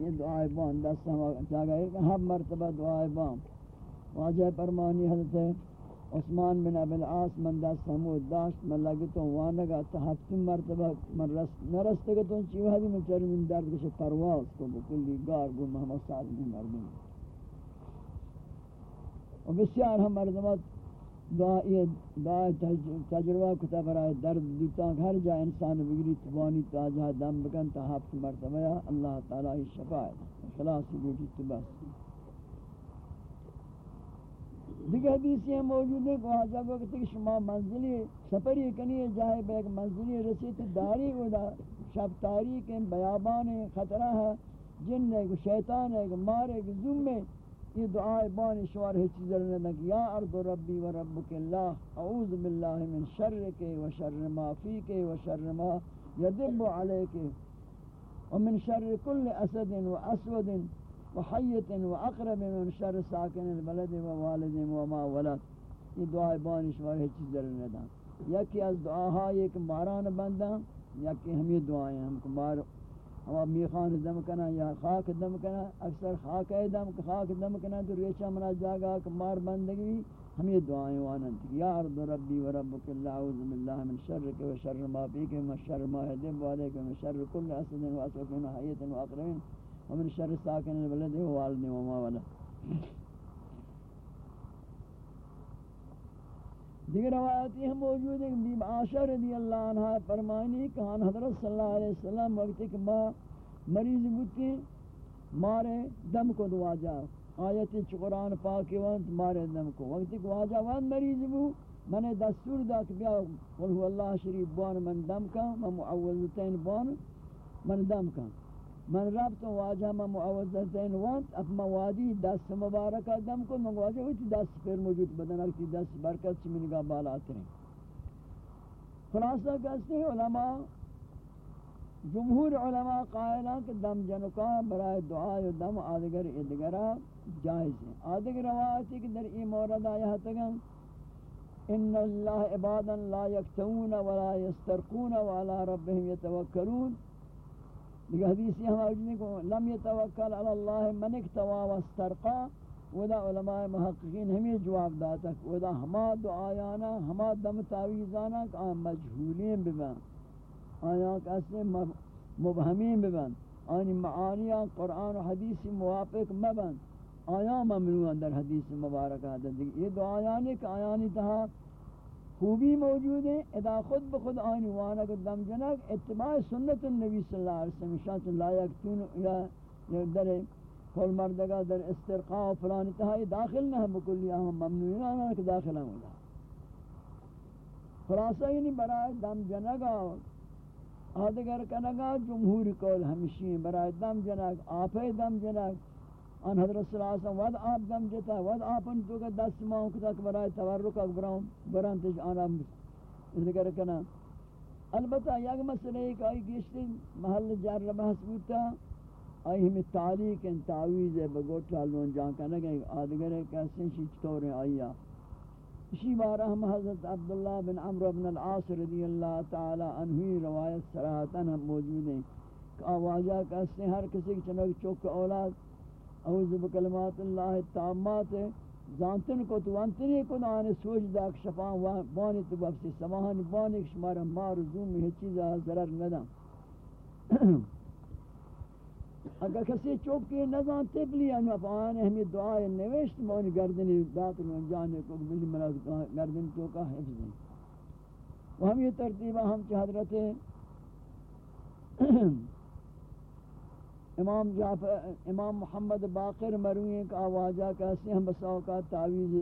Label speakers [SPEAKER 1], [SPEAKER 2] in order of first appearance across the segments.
[SPEAKER 1] یہ دعائے بان دست ہم جاگا ہے کہ ہم مرتبہ دعائے بان واجہ پرمانی حضرت عثمان بن ابی العاص، من دست ہمود داشت، من لگتوں وانگا تحفتم مرتبہ، من رست نرست گتوں چیوہ دی من چر من درد کش پرواز کو بکلی گار گو محمد صاحب بن مردم۔ و بسیار ہم مردمات دعائی دعائی تجربہ کتا برای درد دیتا، ہر جا انسان بگری تبانی تاجہ دم بکن تا حفظ مرتبہ اللہ تعالی شفاعت خلاص گوٹی تبس دیگر حدیثی ہیں موجود ہیں کہ آجا کو کہتے کہ شما منزلی سپری کنی جائے بے ایک منزلی رسیت داری کو دا شب تاریک بیابان خطرہ ہے۔ جن ہے شیطان ہے مار ہے زم میں یہ دعائے بانی شوار ہے چیز رہنے کہ یا ارض ربی و ربک اللہ، اعوذ باللہ من شر کے و شر ما فی کے و شر ما یدب علی کے ومن شر کل اسد و اسود و حیت و اقرب من شر ساکن البلد و والد و ما ولد. یہ دعائے بانی شوار ہے چیز رہنے یکی از دعاہا ایک ماران بندہ، یکی ہم یہ دعائیں ہم کو مار ہم میخان دم کنا یا خاک دم کنا، اکثر خاک ہے دم، خاک دم کنا تو ریچہ منا جاگا کہ مار بندگی ہم یہ دعائیں وانند یا ارض ربی و ربک اللہ، اعوذ باللہ من شر کے و شر ما فی کے و شر ما یدب والے کے و شر کل اسد و اسد و حیت و اقرین، و من شر ساکن البلد و والد و ما ولد۔ دیگر روایتی ہم موجود ہیں کہ عاشر رضی اللہ عنہ فرمانی کہ حضرت صلی اللہ علیہ وسلم وقت کہ ما مریض بودتی مارے دم کو دعا جا۔ آیت قرآن پاک وانت مارے دم کو۔ وقت کہ واجہ وان مریض بو، من دستور دا کہ بیا قل هو اللہ شریف بان، من دم کا، من معوذتین بان، من دم کا۔ من رب تو واجہ میں معوذتین وانت اپ موادی دست مبارکہ دم کو من واجہ ہوئی دست پھر موجود بدن اکتی دست برکت چی منگا بالا آتے ہیں خلاصہ کہتے ہیں علماء جمہور علماء قائلہ کہ دم جنکا برای دعا و دم آدگر ادگرہ جائز ہیں. آدگر روایتی کہ در ای مورد آیا تگم ان اللہ عبادا لا یکتون ولا یسترقون وعلا ربهم یتوکلون. دیگه حدیثی ہم اجنے کو لم يتوکل علی اللہ من اکتوا واسترقا ودا علماء محققین ہمیں جواب داتا کہ ودا ہما دعایانا، ہما دم تعویزانا کہ آن مجہولین ببن آیا کہ اسے مبہمین ببن، آنی معانیاں قرآن و حدیث موافق مبن. آیا ممنوع در حدیث مبارکہ یہ دعایانی کہ آیانی تہا خوبی موجود ہے ادا خود بخود آئین وانا کو دم جنک اتباع سنت النبی صلی اللہ علیہ وسلم شانت لا یکتون یا در کل مردگا در استرقاء و فلان تہائی داخل نہ بکلی ہم ممنوعی آنا کہ داخل ہم ہوگا خلاصہ ہی نہیں برای دم جنگا آدگر کنگا جمہور کول ہمشی برای دم جنگ، آپے دم جنگ ان حضرت صلی اللہ علیہ وسلم، ود آپ دم جتا، ود آپ ان تو کا دست ماں کو تک برائے تورک اکبروں بران تج آنا ذکر کنا البتہ یک مسئلہ ایک آئی گیشتی، محل جار بحث بوتا، آئی ہمیں تعلیق ان تعویز ہے بگوٹا لون جان کا نگے آدگر ہے کیسے شی چطور ہیں آئیا اسی بارہ ہم حضرت عبداللہ بن عمرو بن العاص رضی اللہ تعالی عنہی روایت صراحتاً ہم موجود ہیں، کہ آوازہ کیسے ہر کسی کی چنک چوک اولاد اعوذ بکلمات اللہ التامات زانتن کو تو انتنی کو آنے سوچ دا شفان بانی تو بفسی سماہانی بانی شمارا مار زوم میں چیزا ضرر ندا۔ اگر کسی چوک کے نظام تبلی انو افعان ہمیں دعای نوشت مانی گردنی داخل انجانے کو ملی ملک گردن تو کا حفظ دیں وہ ہم یہ ترتیبہ ہم چہ حضرت امام جعفر، امام محمد باقر مروی کا آوازہ کیسے ہم بساؤ کا تعویز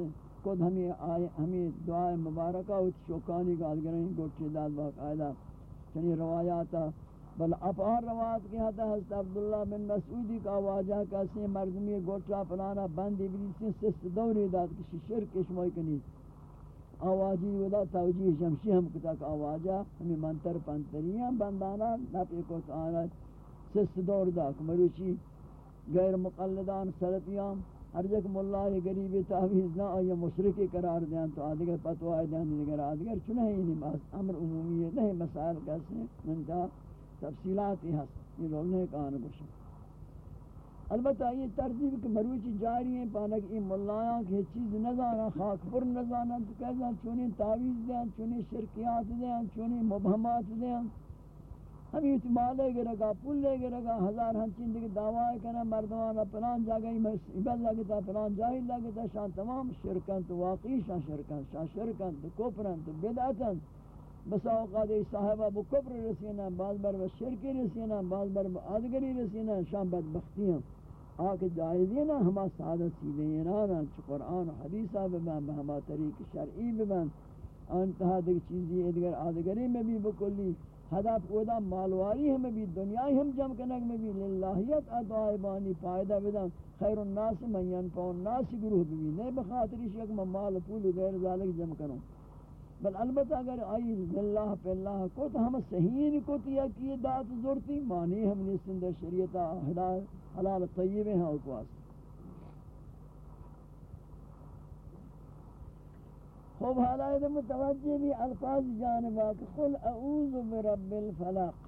[SPEAKER 1] خود ہمیں آئے، ہمیں دعا مبارکہ و شوکانی گال گرہیں گوٹی داد باقاعدہ چنی روایات بل افعار روایت کی حضرت حضرت عبداللہ بن مسعودی کا آوازہ کیسے مردمی گوٹا پلانا بندی بلیسی سست دوری داد کسی شرک شمائی کنی۔ آوازی ودا توجیہ شمشی ہم کتا کا آوازہ، ہمیں منتر پنتریاں بندانا نفع کو تعالی سست دور دا مروچی غیر مقلدان سلطیان ہر جک ملہ غریب تعویز نہ آیا مشرکی قرار دیان تو آدھگر پتوہ دیان دیگر، آدھگر چنہ ہی نہیں، بس امر عمومی ہے، نہیں مسائل کیسے من جا تفصیلات ہی ہست یہ رول نہیں کہانا بشن البتہ یہ ترتیب کہ مروچی جاری ہیں، پانک یہ ملایاں کہ چیز نزانا خاک پر نزانا تو کہتا چونی تعویز دیں چونی شرکیات دیں چونی مبہمات دیں ہم اعتماد لے گے رگا پول لے گے رگا، ہزار ہنچین دیکھ دعوائے کنا مردوانا پلان جاگئی عباد لگتا پلان جاہی لگتا شان تمام شرکن تو واقعی شان شرکن شان شرکن تو کپرن تو بدعتن بس اوقات صاحبہ بو کفر رسینا، بعض بر شرکی رسینا، بعض بر آدگری رسینا، شان بدبختیاں آکے جائزی نا، ہما سادہ سیدھے اینانا چھ قرآن و حدیثہ ببن بہما طریق شرعی ببن۔ انتہا دیکھ چیزی ادگر آدگری میں بھی بکلی۔ ہدف کودا مالواری ہمیں بھی دنیای ہم جم کنک میں بھی للہیت ادعائی بانی فائدہ بدن خیر الناس من ینفع الناس گروہ بھی نہیں بخاطری شک میں مال پول غیر ذالک جم کنوں بل البتہ اگر آئی اللہ پہ اللہ کو تو ہم صحیح کو تیا کی دات ضرورتی مانی ہم نے سندر شریعت حلال حلال طیب ہیں اوقواس خوب حالات متوجہ بھی الفاظ جانبا کہ قل اعوذ برب الفلق.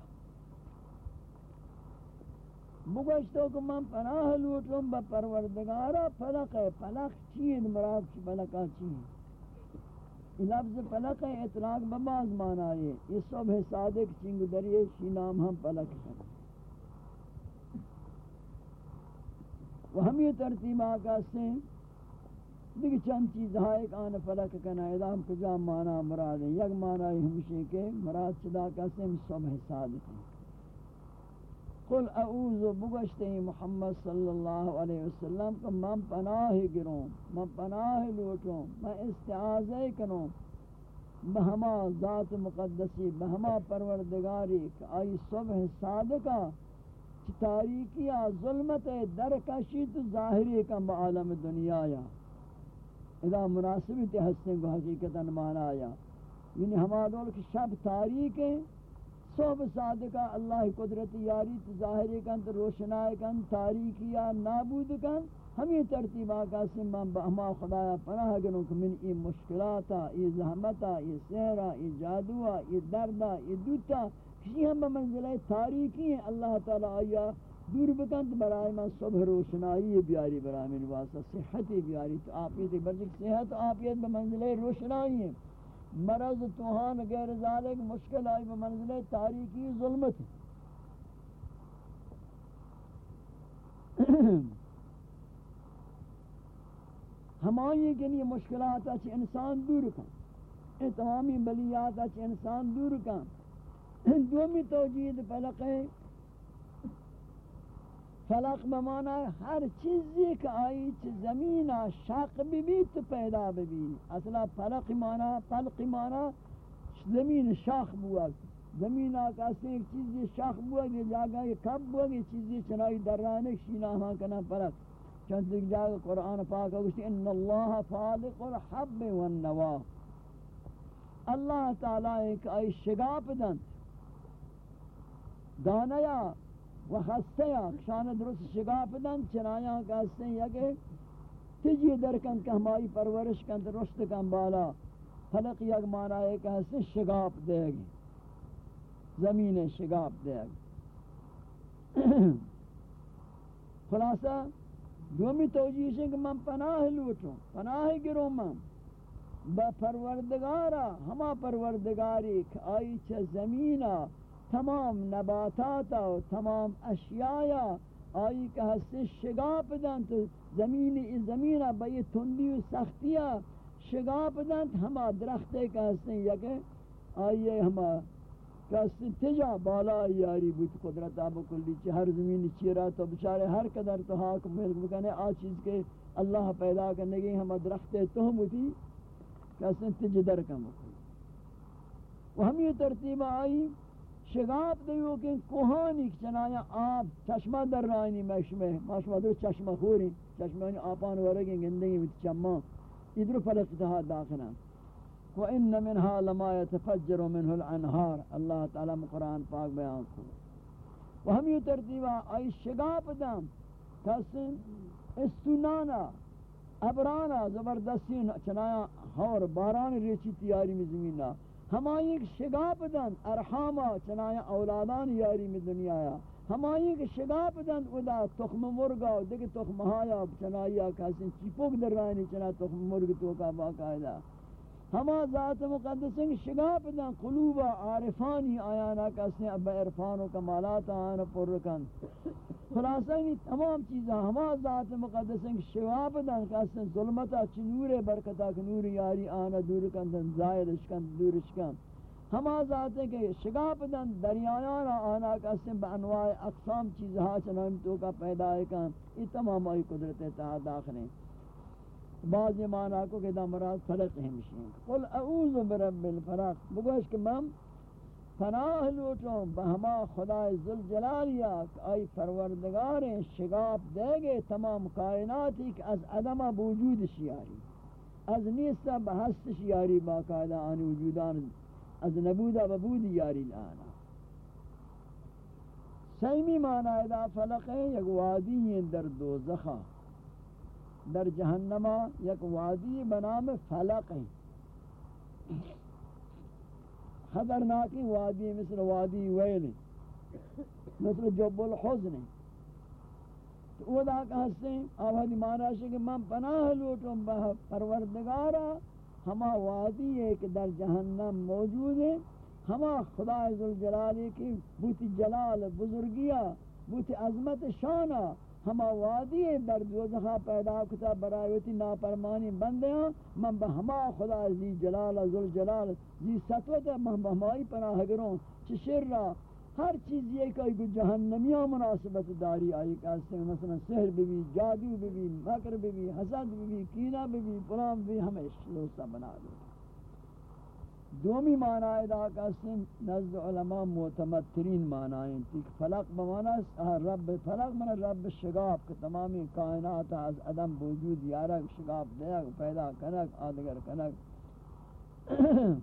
[SPEAKER 1] بگشتو کہ من پناہ لوٹوں با پروردگارا، فلق ہے، فلق چین مراد چی؟ فلقا چین لفظ فلق ہے، اطلاق بباز مانا ہے۔ یہ صبح صادق چنگ دریئے شی نام ہم فلق ہیں۔ و ہم یہ ترتیب آقا سے دیکھ چند چیز ایک آن فلق کنا ادام کجا مانا مراد ہے یک مانا ہے کے مراد چدا کا صبح صادق ہیں۔ قل اعوذ بگشتے محمد صلی اللہ علیہ وسلم کہ من پناہ گروں، من پناہ لوٹوں، من استعاذہ کنوں بہما ذات مقدسی بہما پروردگاری کہ آئی صبح صادقہ، چی تاریکی ظلمت درکشی تو ظاہری کم عالم دنیا یا۔ اذا مناسبی تے حسن کو حقیقتا مانا آیا. یعنی ہما دول کہ شب تاریک ہے صحب صادقہ اللہ قدرت یاری ظاہری کن روشنائی کن تاریکیا نابود کن، ہمیں ترتیب آقا سنبان بہما خدایا پناہ گنوں کہ من ای مشکلاتا، ای زحمتا، ای سہرا ای جادوا ای دردا ای دوتا، کسی ہم بمنزلہ تاریکی ہیں، اللہ تعالی آیا دور بکن تو برای من صبح روشنائی بیاری برای من واسطہ صحتی بیاری. تو آپیت برجک صحت آپیت بمنزلہ روشنائی ہیں مرض توہان غیر ذالک مشکل آئی بمنزل تاریکی ظلمت. ہمائی کے لیے مشکلات اچھ انسان دور کن. یہ تمامی بلیات اچھ انسان دور کن. دومی توجید فلق ہے فلق بمانا ہر چیزی کا آئی چھ زمینہ شاق بھی بھی تو پیدا بھی اصلا فلق مانا فلق مانا زمین شاخ بوا. زمین آکا ایک چیزی شاخ بوا یہ جاگا یہ کب بوا یہ چیزی چنائی درانے شینا ہاں کنا فلق چند ایک جاگا قرآن پاک ہے ان اللہ فالق الحب والنوا. اللہ تعالی ایک آئی شگاپ دن. دانیا و خسته یا شان درست شگاف دن چنایا کہتے ہیں یا تجی درکن کہ ہماری پرورش کن رشد کن بالا. خلق یک مانا ہے کہ ہستے شگاف دے گی زمین شگاف دے گی خلاصہ دومی توجیہ سے کہ من پناہ لوٹوں پناہ گروں من. با پروردگارا ہما پروردگاری کہ آئی چھ زمینہ تمام نباتات و تمام اشیاء آئی کہ ہستے شگاپ دن تو زمین اس زمین بئی تندی و سختیاں شگاپ دن ہما درختے کہ ہستے یا کہ آئیے ہما کہ ہستے تجا بالا یاری بود، قدرت آب کلی چی ہر زمین چیرا تو بچارے ہر قدر تو حاک ملک بکنے آ چیز کے اللہ پیدا کرنے گئی ہما درختے تو ہم ہوتی کہ ہستے تج در کا مکلی و ہم یہ ترتیب آئی شگاف دیو کہ کوہانی چنایا آب چشمہ در رانی مشمہ مشمہ در چشمہ خوری، چشمہ یعنی آپان ورگی گندگی بیت چمہ، ادھر فلق تہا داخنا وَإِنَّ مِنْهَا لَمَا يَتَفَجَّرُ مِنْهُ الْعَنْهَارِ اللہ تعالی قرآن پاک بیان کو۔ و ہم یہ ترتیبہ آئی شگاف دم کسن استونانا ابرانا زبردستی چنایا ہور باران ریچی تیاری میں زمینہ۔ ہمائی شگاپ دن ارحاما چنایا اولادان یاری میں دنیا آیا۔ ہمائی شگاپ دن ادا تخم مرگا دیکھ تخم ہایا چنایا کسی چپک در رانی چنا تخم مرگ تو کا باقاعدہ ہما ذات مقدس شگاپ دن قلوب عارفانی آیانا کسی اب عرفان و کمالات آنا پر رکن خلاصہ نہیں تمام چیزاں ہما ذات مقدس شگاپ دن کسی ظلمتا چی نور برکتا کہ نور یاری آنا دور کن دن زائد اشکن دور اشکن ہما ذات کے شگاپ دن دریایانا آنا کسی بانواع اقسام چیزہا چنان تو کا پیدا کن یہ تمام آئی قدرت اتحاد داخلیں بعض معنی کو کہ دا مراد فلق ہمشین قل اعوذ برب الفلق. بگوش کہ من پناہ لوٹوں بہما خدا ذوالجلالیا کہ آئی پروردگار شگاف دے گے تمام کائناتی کہ از عدم وجود شیاری. از نیستا بہست شیاری باقاعدہ آنی وجودان، از نبودہ ببود یاری لانا سیمی معنی دا فلق ہے یک وادی در دوزخہ در جہنما یک وادی بنام فلق. ہے خطرناکی وادی مثل وادی ویل. مثل جب الحزن. تو او دا کہستے ہیں آبادی مانا ہے کہ من پناہ لوٹوں بہ پروردگارا ہما وادی ہے کہ در جہنم موجود ہے ہما خدا عزالجلالی کی بوتی جلال بزرگیہ بوتی عظمت شانہ ہما وادی دردوزخا پیدا کتا برایوتی ناپرمانی بندیاں من بہما خدا زی جلال، ذل جلال، زی سطوت، من بہمائی پناہ گروں۔ چشر را، ہر چیز یہ کہ جہنمیاں مناسبت داری آئی کہتے ہیں۔ مثلا سحر بھی جادو بھی مکر بھی حسد بھی کینہ بھی پرام بھی ہمیں شلوسہ بنا دیں دومی معنی ادا کسیم نزد علماء معتمد ترین معنی ہیں کہ فلق بمعنی رب، فلق من رب شگاف کہ تمامی کائنات از عدم وجود یارک شگاف دیا پیدا کنک، آدگر کنک.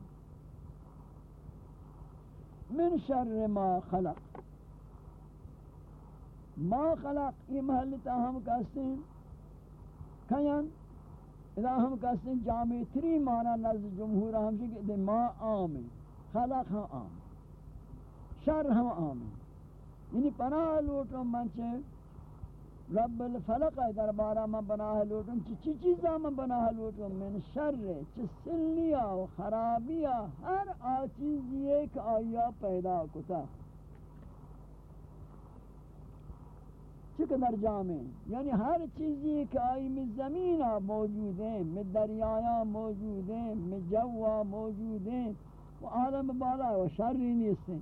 [SPEAKER 1] من شر ما خلق. ما خلق یہ محلتا ہم کسیم کھین اذا ہم کہتے ہیں جامع تری معنی نزد جمہور ہم سے کہ ما عام خلق ہم عام شر ہم عام یعنی پناہ لوٹوں منچے رب الفلق دربارہ من پناہ لوٹوں چی چی چیزاں من پناہ لوٹوں من شر چی سلیہ و خرابیہ ہر آچیز ایک آیا پیدا کتا۔ چقدر جامع یعنی ہر چیزی کہ آئی میں زمین موجود ہیں میں دریایا موجود ہیں میں جوا موجود ہیں، وہ عالم بالا و شری نیست ہیں۔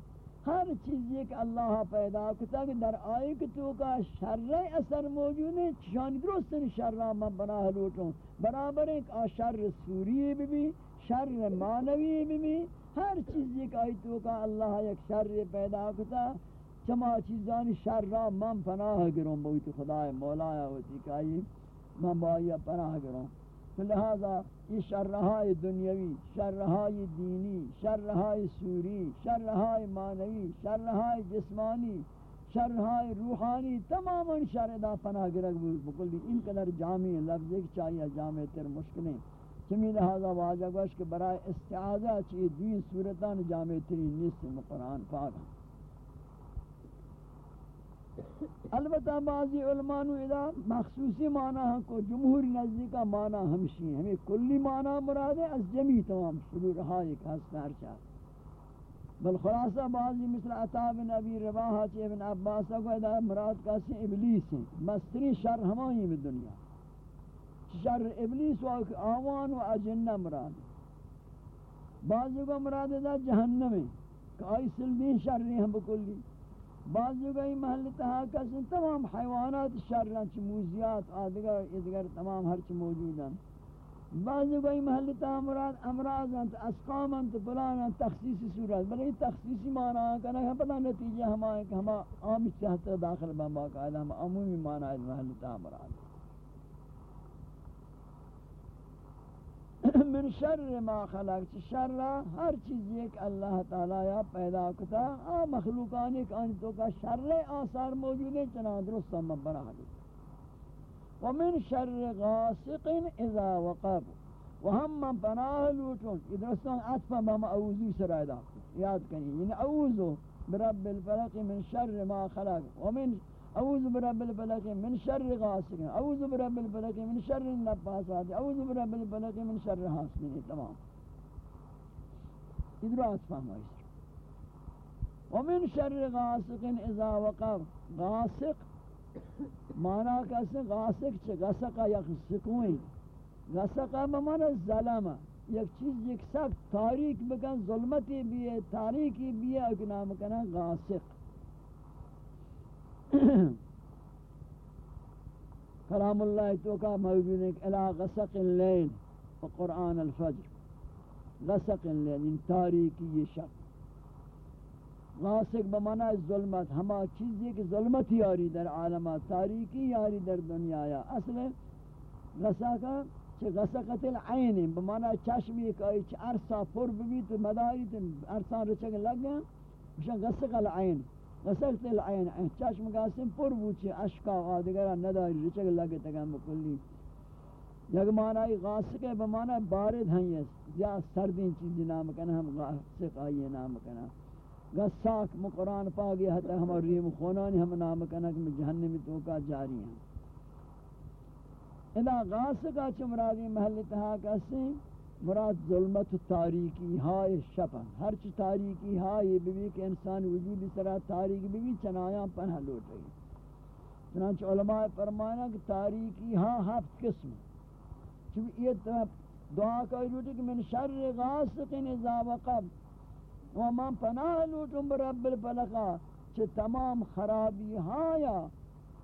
[SPEAKER 1] ہر چیزی کہ اللہ پیدا کتا کہ در آئی کہ تو کا شر اثر موجود ہے چشانی درست نہیں شر بنا لوٹوں۔ برابر ایک شر سوری بھی بھی، شر مانوی بھی بھی۔ ہر چیزی کہ آئی تو کا اللہ ایک شر پیدا کتا۔ چما چیزانی شر را، من پناہ گروں بویت خدا مولایا ہوتی کہ آئی من بائی پناہ گروں لہذا یہ شرہائی دنیاوی شرہائی دینی شرہائی سوری شرہائی مانوی شرہائی جسمانی شرہائی روحانی تماما شر دا پناہ گرگ بکل بکلی ان قدر جامع لفظ ایک چاہیے، جامع تر مشکلیں چمی لہذا واجہ گوش کہ برای استعاذہ چیئے دین صورتان جامع تری نیست قرآن پاک. البتہ بعضی علماء نو ادا مخصوصی معنی ہم کو جمہوری نزدی کا معنی ہمشی ہیں۔ ہمیں کلی معنی مراد ہے از جمی تمام شروع رہا ایک ہست ہر بل خلاصہ بعضی مثل عطا بن ابی رواحہ چی ابن عباس کو ادا مراد کسی ابلیس ہیں۔ مستری شر ہمائی میں دنیا شر ابلیس و آوان و اجنہ مراد بعضی کو مراد ادا جہنم ہے کہ آئی سلدین شر نہیں ہم بکلی۔ بعض جگہ ہی محل تہا کسن تمام حیوانات شرن چی موزیات، آدگر، ادگر تمام ہر موجود ہیں بعض جگہ ہی محل تہا مراد امراض ہیں اسقام ہیں پلان ہیں تخصیصی صورت. بلکہ تخصیصی معنی ہے کہ ہے پتہ نتیجہ ہمارے کہ ہم آمی چاہتے داخل بہم باقاعدہ ہم عمومی معنی ہے محل تہا مراد. من شر ما خلق شر ہر چیز ایک اللہ تعالی یا پیدا کتا. آ مخلوقان ایک ان تو کا شر آثار موجود ہیں چنا درست ہم بنا دی ومن شر غاسق اذا وقب. ہم من پناہ لوٹون ادرستان اطفا بہم اوزی سرائے داخل یاد کنی یعنی اوزو برب الفلق من شر ما خلق. ومن اعوذ برب الفلق من شر غاسق، اعوذ برب الفلق من شر النفاثات، اعوذ برب الفلق من شر حاسد تمام. ادراس فهم ومن شر غاسق اذا وقب غاسق مانا کیسے غاسق چھ غسقا یک سکوئی غسقا بمانا ظلمہ یک چیز، یک سخت تاریک بکن، ظلمتی بھی تاریکی بھی ہے ایک کنا غاسق. کلام اللہ تو کا موجود ہے کہ الہ غسق اللیل و الفجر. غسق اللیل إن تاریکی یہ غاسق بمانا ظلمت. ہما چیزی کہ ظلمت یاری در عالمات تاریکی یاری در دنیا یا اصل غسقہ چه غسقت العین بمانا چشمی که ای چه ارسا پر ببی تو مداری تو ارسان رچک لگا بشن غسق العین. غسقت العین چشم گاسم پر بود چه اشکا آدگرا نداری رچک لگا تگم بکلی یک معنی غاسق ہے بمانا بارد ہیں یہ یا سردین چیزی نام کنا ہم غاسق آئیے نام کنا غساق مقرآن پاگی حتی ہم ریم خونانی ہم نام کنا کہ جہنمی توکا جاری ہیں ادا غاس کا چمرادی محل تہا کسی مراد ظلمت تاریکی ہائے شپا ہر چی تاریکی ہائے بھی کہ انسان وجود طرح تاریکی بھی چنایاں پنہ لوٹ رہی چنانچہ علماء فرمانا کہ تاریکی ہاں ہفت قسم چونکہ یہ دعا کا لوٹی کہ من شر غاسق اذا وقب. ومن پناہ لوٹم برب الفلقہ چھ تمام خرابی ہاں یا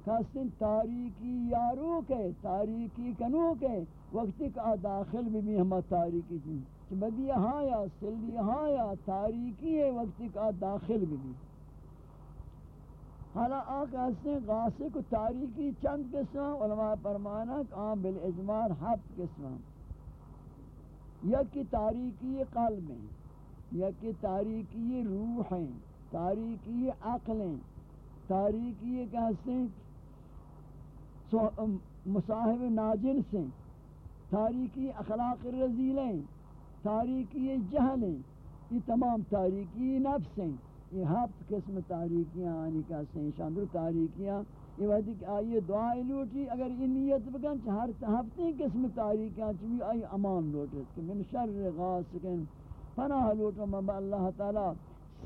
[SPEAKER 1] کسن تاریکی یارو کے، تاریکی کنو کے. وقتی کا داخل بھی بھی ہمیں تاریکی تھی۔ کہ بدی ہاں یا سلدی ہاں یا تاریکی ہے، وقتی کا داخل بھی بھی۔ حالا آقا حسن غاسق و تاریکی چند قسم علماء فرمانا کہ آن بالاجمال ہفت قسم یکی تاریکی قلب ہیں یکی تاریکی روح ہیں، تاریکی عقل ہیں، تاریکی کہتے ہیں مصاحب ناجن سے تاریکی اخلاق رضیلیں تاریکی جہلیں یہ تمام تاریکی نفس ہیں۔ یہ ہفت قسم تاریکیاں، آنی کا سیں شاندر تاریکیاں۔ یہ وقت کہ آئیے دعائی لوٹی، اگر یہ نیت بکن ہر ہفتے قسم تاریکیاں چوی آئی امان لوٹت کہ من شر غاسقن پناہ لوٹو مبا اللہ تعالی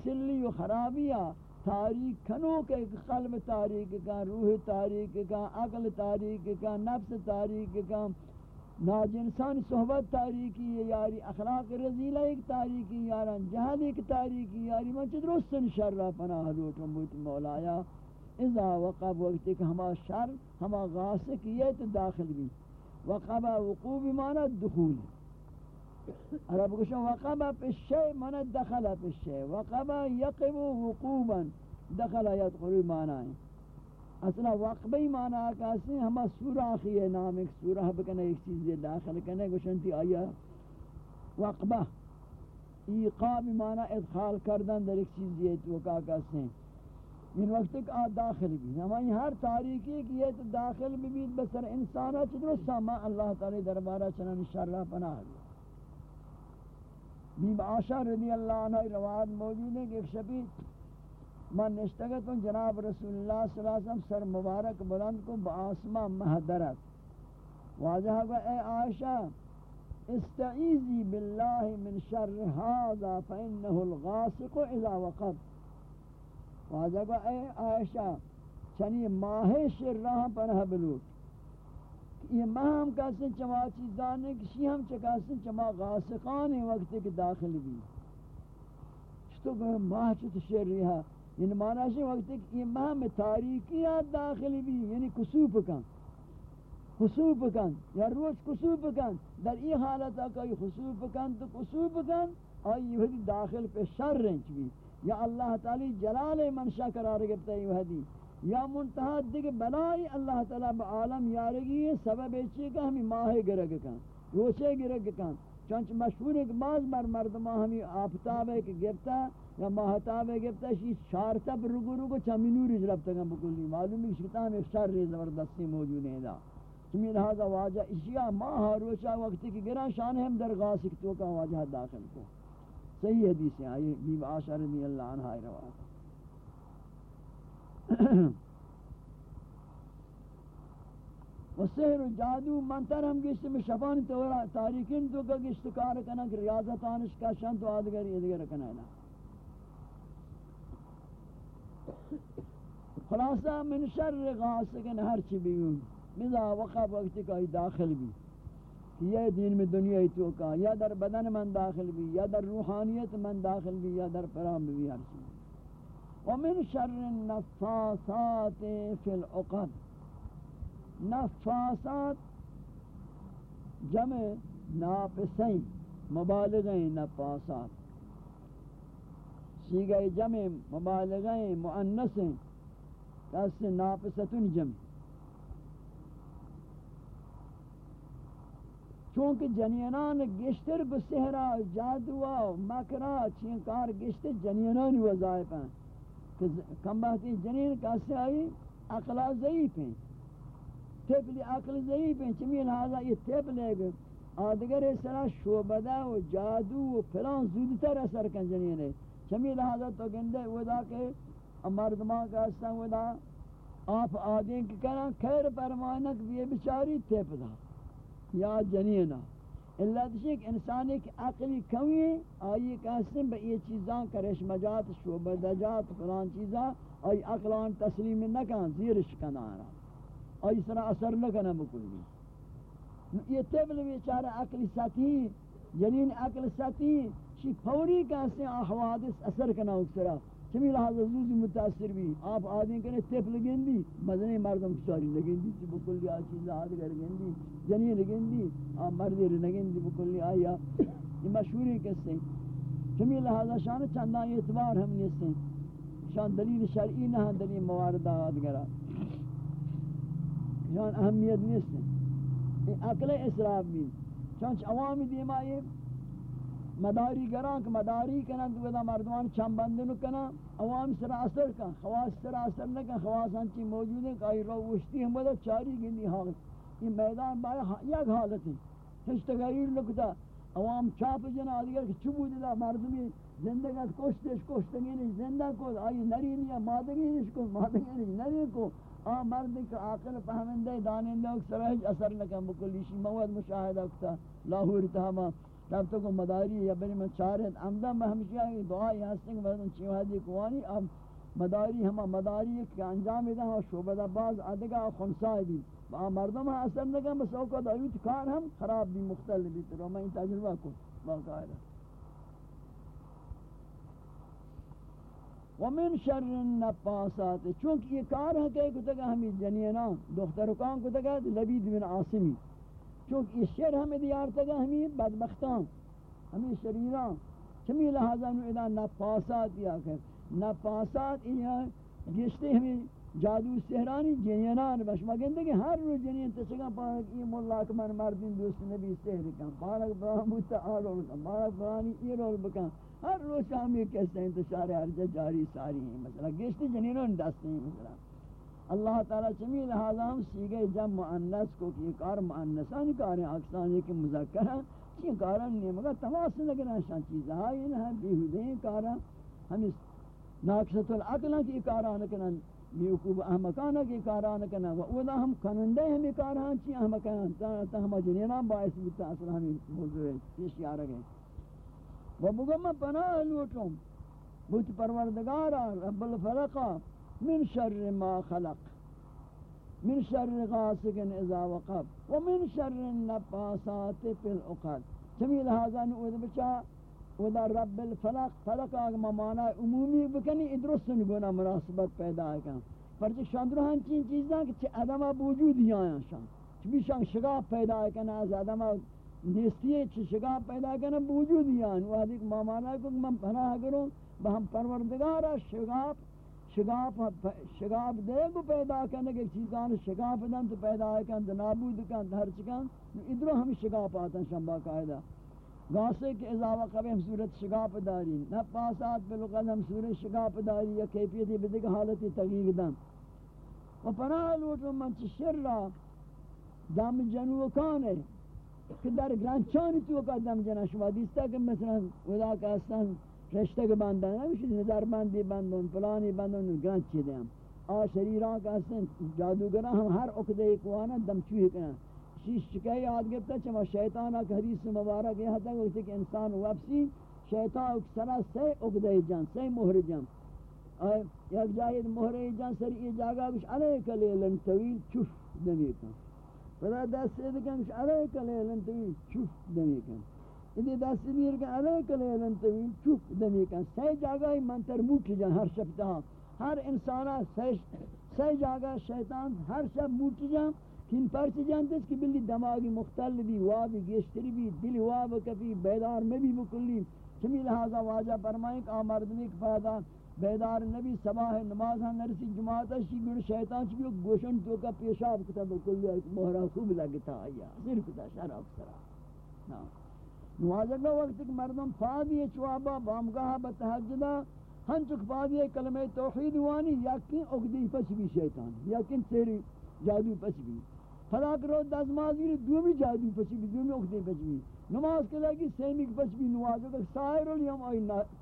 [SPEAKER 1] سلی و خرابیہ تاریک کنو کے قلب تاریک کا، روح تاریک کا، عقل تاریک کا، نفس تاریک کا۔ ناجنسان صحبت تاریکی ہے، یاری اخلاق رضیلہ ایک تاریکی، یاران جہد ایک تاریکی، یاری من چھ درستن شر را پناہ لوٹم بوت مولایا۔ اذا وقب وقت کہ ہما شر، ہما غاسقیت داخل بھی۔ وقب وقوب مانا دخول۔ عرب گوشن وقبا پی الشیء من دخل پی الشیء وقبا یقب وقوبا، دخل یدخل مانا ہے۔ اصلا وقبی مانا کاسی ہما سوراخی ہے نام ایک سوراخ بکنے ایک چیز داخل کنے گوشن تی آیا وقبا ایقاب مانا ادخال کردن در ایک چیز یہ تو کا کاسی ہیں ان وقت تک آ داخل بھی ہمیں ہر تاریکی کی یہ تو داخل بھی بھی بسر انسانا چکر ساما اللہ تعالی دربارہ چنان شرح پناہ بھی بیم عاشا رضی اللہ عنہ روایت موجود ہے کہ ایک شبی من نشتگت ہوں جناب رسول اللہ صلی اللہ علیہ وسلم سر مبارک بلند کو بآسمان مہدرت واضح گا اے عائشہ استعیزی باللہ من شر هذا فإنه الغاسق اذا وقب. واضح گا اے عائشہ، چنی ماہ شر راہ پنہ بلوٹ یہ مہم کسن چما چیزانے کسی ہم چکاسن چما غاسقان وقت کے داخل بھی. تو ماہ چت شر رہا یعنی معنی ہے وقت کہ یہ مہم تاریکیات داخل بھی یعنی کسوف کن. خسوف کن. یا روز کسوف کن. در یہ حالت آکا یہ خسوف کن تو کسوف کن، آئی یہ داخل پہ شر رنچ بھی. یا اللہ تعالی جلال منشا قرار گفتا یہ حدیث یا منتہا دیکھ بلائی اللہ تعالیٰ بعالم یارگی سبب ایچی کا ہمیں ماہ گرگ کن. روچے گرگ کن. چونچ مشہور ایک بعض بر مردمہ ہمیں آفتاب ہے کہ گفتا یا ماہتاب ہے گفتا شی شارتا پر رگو رگو چمی نوری جربتا گا بکلی معلوم ہے کہ شکتا ہمیں شر زبردستی موجود ہیں دا چمی لہذا واجہ اشیاء ماہ روچا وقتی کی گران شان ہم در غاسق تو کا واجہ داخل کو. صحیح حدیث ہیں آئی بیب عاشر رضی اللہ عنہ آئی روایت. و سحر و جادو منتر ہم گشت میں شفان تاریکین تو کا گشت کار کنا کہ ریاضت کا شان تو آدگر ادگر کنا ہے خلاصہ من شر غاسقن ہر چی بیون. بذا وقف وقت کا داخل بھی یہ دین میں دنیا ہی تو کا یا در بدن من داخل بھی یا در روحانیت من داخل بھی یا در پرام بھی ہر چیز ومن شر النفاسات فی العقد. نفاسات جمع ناپسیں مبالغیں نفاسات. سیگہ جمع مبالغیں مؤنسیں کس ناپستن جمع. چونکہ جنینان گشتر بسہرا جادوا، مکرا چین کار گشتر جنینان وظائف ہیں. کم بہتی جنین کیسے آئی اقلا ضعیف ہیں. تبلی عقل ضعیف ہیں. چمی لہذا یہ تبلی گئے آدگر اس طرح شعبدہ و جادو و پلان زودتر اثر کن جنین ہے. چمی لہذا تو گندے ودا کہ مردمان کا حصہ ودا، آپ آدین کی کرنا خیر فرمانک بھی بچاری تیپ دا یا جنینا اللہ تشیک انسان ایک عقلی کمی ہے، آئی کہستن با یہ چیزاں کرش مجات شعبدجات فلان چیزاں، آئی عقلان تسلیم نکن زیرش کن آرہا آئی سرا اثر نہ کنا بکل بھی۔ یہ تبل بیچارہ عقل ساتھی جنین عقل ساتھی شی فوری کہتے ہیں حوادث اثر کنا اکسرا؟ چمی لحاظ زوزی متاثر بھی۔ آپ آدھیں کنے تیپ لگیں دی مدنی مردم کساری لگیں دی چی بکل دی آج چیز آدھ کر لگیں دی جنین لگیں دی آپ مردی لگیں دی بکل دی آیا۔ یہ مشہوری کس سے چمی لحاظ شان چندان اعتبار ہم نیستے شان دلیل شرعی نہ دلیل مواردہ آدھ کرا۔ جان اہمیت نیست این عقل اسراف بھی۔ چونچ عوامی دیمائی مداری گران کہ مداری کنا تو بدا مردمان چند بندنو کنا عوام سر اثر کن خواص سر اثر نکن خواص ہنچی موجود ہیں کہ آئی رو وشتی ہم بدا چاری گندی حالت یہ میدان بایا یک حالت ہے ہیچ تغییر لکتا عوام چاپ جنا آدھگر کہ چبو دیدا مردمی؟ زندگت کشتش کشتگینش زندہ کو آئی نری نیا مادگینش کو مادگینش نری کو آ مرد کے عاقل فهمندے دانندے سرہج اثر لکن بکلی شی مواد مشاہدہ کتا. لاہور تہما تب تو کو مداری یا بنی من چارت عمدہ میں ہمشی آئی دعائی ہستنگ مردم چیوہدی کوانی اب مداری ہما مداری کے انجام دا ہوا شعبہ باز ادگا خنسائی دی با مردم اثر لکن بس اوکا دعویت کار ہم خراب بھی مختلف بھی تو میں تجربہ کو باقاعدہ ومن شر النفاسات، چونکہ یہ کار ہے کہ کتگا ہمیں جنینا دختر کان کتگا لبید بن عاصمی. چونکہ یہ شر ہمیں دیار تگا ہمیں بدبختان ہمیں شریران چمی لہذا نو ادا نفاسات یا کہ نفاسات یہ گشتے ہمیں جادو سہرانی جنینان بش مگندے کہ ہر روز جنین تشگا پاک، یہ مولا اکمر مردین دوست نبی سہر کن پارک براموتا آرول کن پارک برانی ایرول بکن۔ ہر روز شام یہ کہتے ہیں انتشار عرضہ جاری ساری ہیں، مثلا گشتی جنینوں دستے ہیں، مثلا۔ اللہ تعالیٰ چمی لہذا ہم سیگے جب معنیس کو کہ کار معنیسان کار ہیں اکسان ایک مذکر ہیں چی کاران نہیں مگر تماس نگران شان چیزیں ہائی نہ بیہودیں کاران ہم اس ناکست العقل کی کاران کنن بیوکوب احمقانہ کی کاران کنن و اولا ہم کنندے ہمی کاران چی احمقان تا ہم جنینان باعث بتا اصلا ہمیں موضوع ہے چیز یارہ گئے و بگم پناہ لوٹوں بوت پروردگارا، رب الفلقا من شر ما خلق، من شر غاسق اذا وقب، و من شر النفاسات فی العقد. چمی لہذا نعوذ بچا ودا رب الفلق، فلق آگا مانا عمومی بکنی ادرست نگونا مناسبت پیدا ہے کن پرچہ شاندرہن چین چیزاں کہ چھ ادمہ بوجود ہی آیا شان. چھ بھی شان شگاف پیدا کن، از ادمہ نیستی چھ شگاہ پیدا کرنا بوجود یان وحدی کہ مامانا کو من پناہ کروں بہم پروردگارا شگاف شگاف شگاف دے کو پیدا کرنے کے چیزان شگاف دن تو پیدا کن نابود کن ہر چکن ادھر ہم شگاف آتا ہیں شمبا قائدہ غاسے کے اضافہ قبل ہم صورت شگاف داری نفاسات بلقل ہم صورت شگاف داری یا کیفیتی بدک حالتی تغییر دن۔ و پناہ لوٹوں من چھ شر را دم جنوکان ہے کہ در گرانچانی تو کا دم جنا شما دیستا کہ مثلا ودا کا استان رشتہ کے باندھا ہے نظر بندی بندون پلانی بندن بندون گرانچی دیں آ شریران کا استان جادوگرہ ہم ہر عقدے اکوانا دم چوہی شیش چکے یاد گفتا چما شیطانہ کا حدیث مبارک یہ تھا کہ انسان واپسی شیطان اکسرا سے عقدے جان سے مہر جان یک جاید مہر جان سر یہ جاگا کچھ علیک لیلن طویل چوف دمی کن فلا دست اید کن کچھ علیک لیلن طویل چوف دمی کن ادی دست میر کن علیک لیلن طویل چوف دمی کن سی جاگا منتر موٹ جان ہر شب ہر انسانا سی جاگا شیطان ہر شب موٹ جان کن پرچ جانتے اس کی بلی دماغی مختل بھی وابی گیشتری بھی دل واب کفی بیدار میں بھی بکلی چمی لہذا واجہ فرمائیں کہ آمردنی کے فائدہ بیدار نبی صباح نماز ہاں نرسی جماعت شی گر شیطان چی گوشن تو کا پیشاب کتا بکلی مہرہ خوب لگتا آیا صرف کتا شراب سرا نوازہ کا وقت کہ مردم فادی چوابا بامگاہ بتحجدہ ہن چک فادی کلمہ توحید وانی، یقین اگدی پس بھی شیطان، یقین تیری جادو پس بھی۔ فلا کرو دس مازی دو بھی جادو پچی بھی، دو میں اکتے پچی بھی۔ نماز کے لگی سیمی کے پچی بھی نماز، اگر سائر علی ہم آئی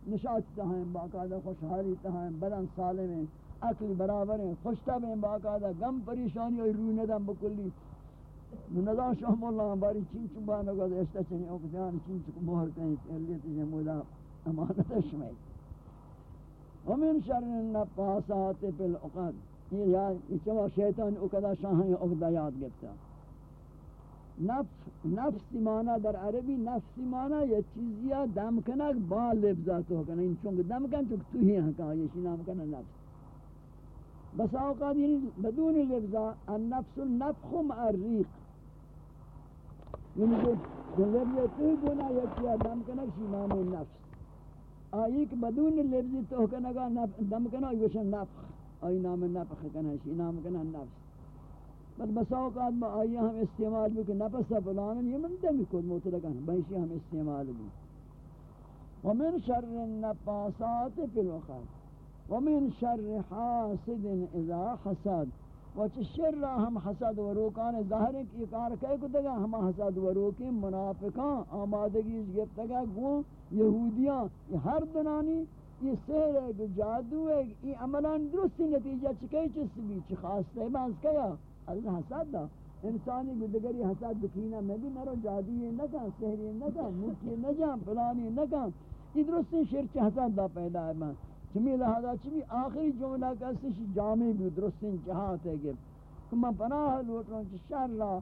[SPEAKER 1] نشاط تہائیں باقاعدہ خوشحالی تہائیں بلند سالم ہیں اکل برابر ہیں خوشتب ہیں باقاعدہ غم پریشانی اور روی ندم بکلی۔ ندا شام اللہ باری چین چون بانگا اشتا چنی او اکتیان چین چون مہر کہیں تیلیت جمولا امانت شمید ومن شر النفاسات فی العقد یہ یاد چما شیطان اکدا شاہن اکدا یاد گفتا نفس نفس مانا در عربی نفس مانا یہ چیزیا دم کنک با لفظا تو کنا ان چونک دم کن چونک تو ہی ہاں کہا یہ نام کنا نفس بس اوقات یعنی بدون لفظا النفس النفخ مع الریق یعنی جو لفظ تو گنا یہ چیزیا دم کنک شی نفس. آئی کہ بدون لفظ تو کنا دم کنا یہ نفخ. آئی نام نفخ کنا شی نام کنا نفس. بس بس اوقات با آئی ہم استعمال بھی کہ نفس فلان یہ من دمی کود مطلقا بہشی ہم استعمال بھی ومن شر النفاسات فی الوقت. ومن شر حاسد اذا حسد. وچ شر را ہم حسد و روکان ظاہر ہے کہ کار کہے کو دگا ہم حسد و روکیں منافقان آمادگی اس گفتگا گو یہودیاں، یہ ہر دنانی، یہ سحر ہے کہ جادو ہے، یہ عملان درستی نتیجہ چکے چس بھی چی خاص بانس کیا اللہ حسد دا۔ انسانی گدگری حسد بکینا میں بھی نرو جادوی نکا سحری نکا موکی نجا پلانی نکا یہ درستی شرچ حسد دا پیدا ہے من چمی لہذا چمی آخری جملہ کسی شی جامع بھی درستی جہات ہے کہ میں پناہ لوٹ رہا ہوں چی شر را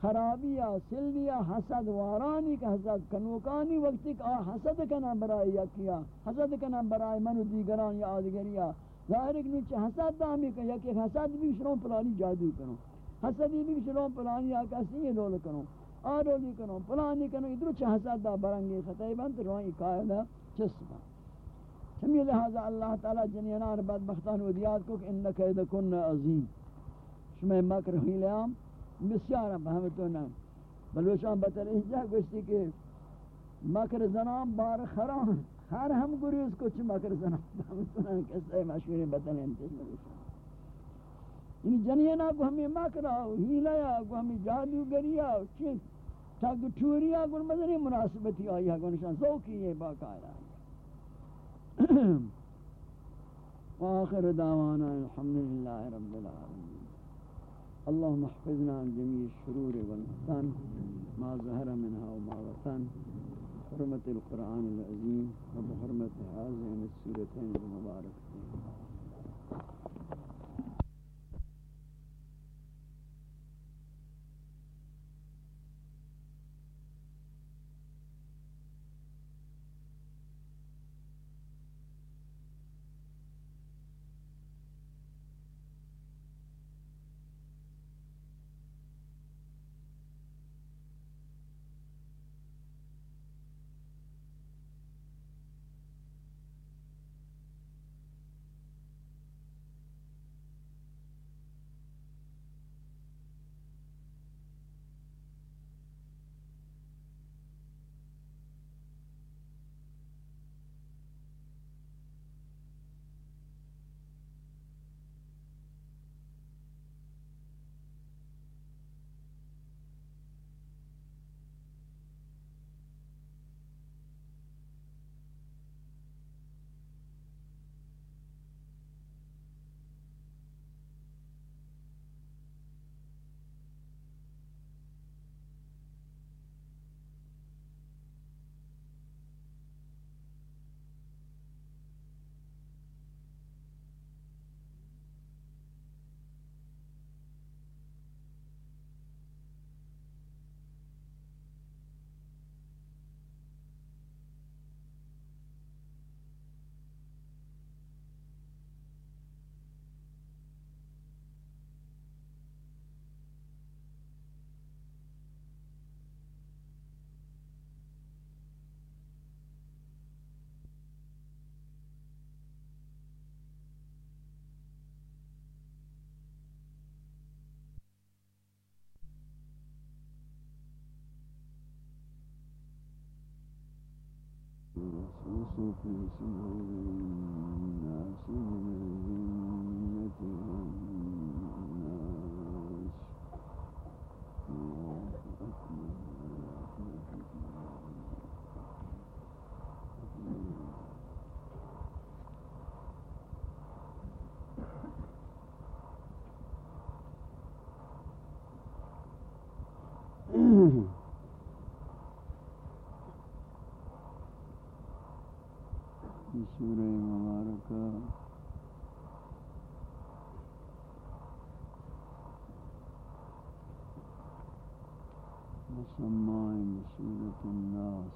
[SPEAKER 1] خرابیا سلویا حسد وارانی کا حسد کنوکانی وقتی کہ حسد کنا برای یا کیا حسد کنا برای منو دیگران یا آدگریا ظاہر ایک نیچے حسد دامی کہ یا کہ حسد بھی شروع پلانی جادو کرو حسدی بھی شروع پلانی آکا سی رول کرو آرولی کرو پلانی کرو ادھر چھ حسد دا برنگی خطائی بند روانی قائدہ چس با چمی لہذا اللہ تعالی جنینان بدبختان ودیاد کو کہ انکہ ادکن عظیم شمی مکر ہوئی لیام بسیار ہم فهمتو نہ بلوچان بطر احجا گوشتی کہ مکر زنان بار خرام ہر ہم گریز کو چھ مکر زنان فهمتو نہ کسی مشہوری بطر انتیز بلوچان یعنی جنینا کو ہمیں مکرہ ہیلیا کو ہمیں جادوگریا چھ تاک ٹوریا کو مدنی مناسبتی آئی ہے گونشان زوکی یہ باقایا وآخر دعوانا الحمدللہ رب العالمين اللهم احفظنا عن جميع الشرور والفتن ما ظهر منها وما بطن۔ حرمة القرآن العظيم وبحرمة هذه السورتين المباركتين
[SPEAKER 2] الناس وفي صدور الناس من الجن والناس الله أكبر في سورة مباركة مسمى بسورة الناس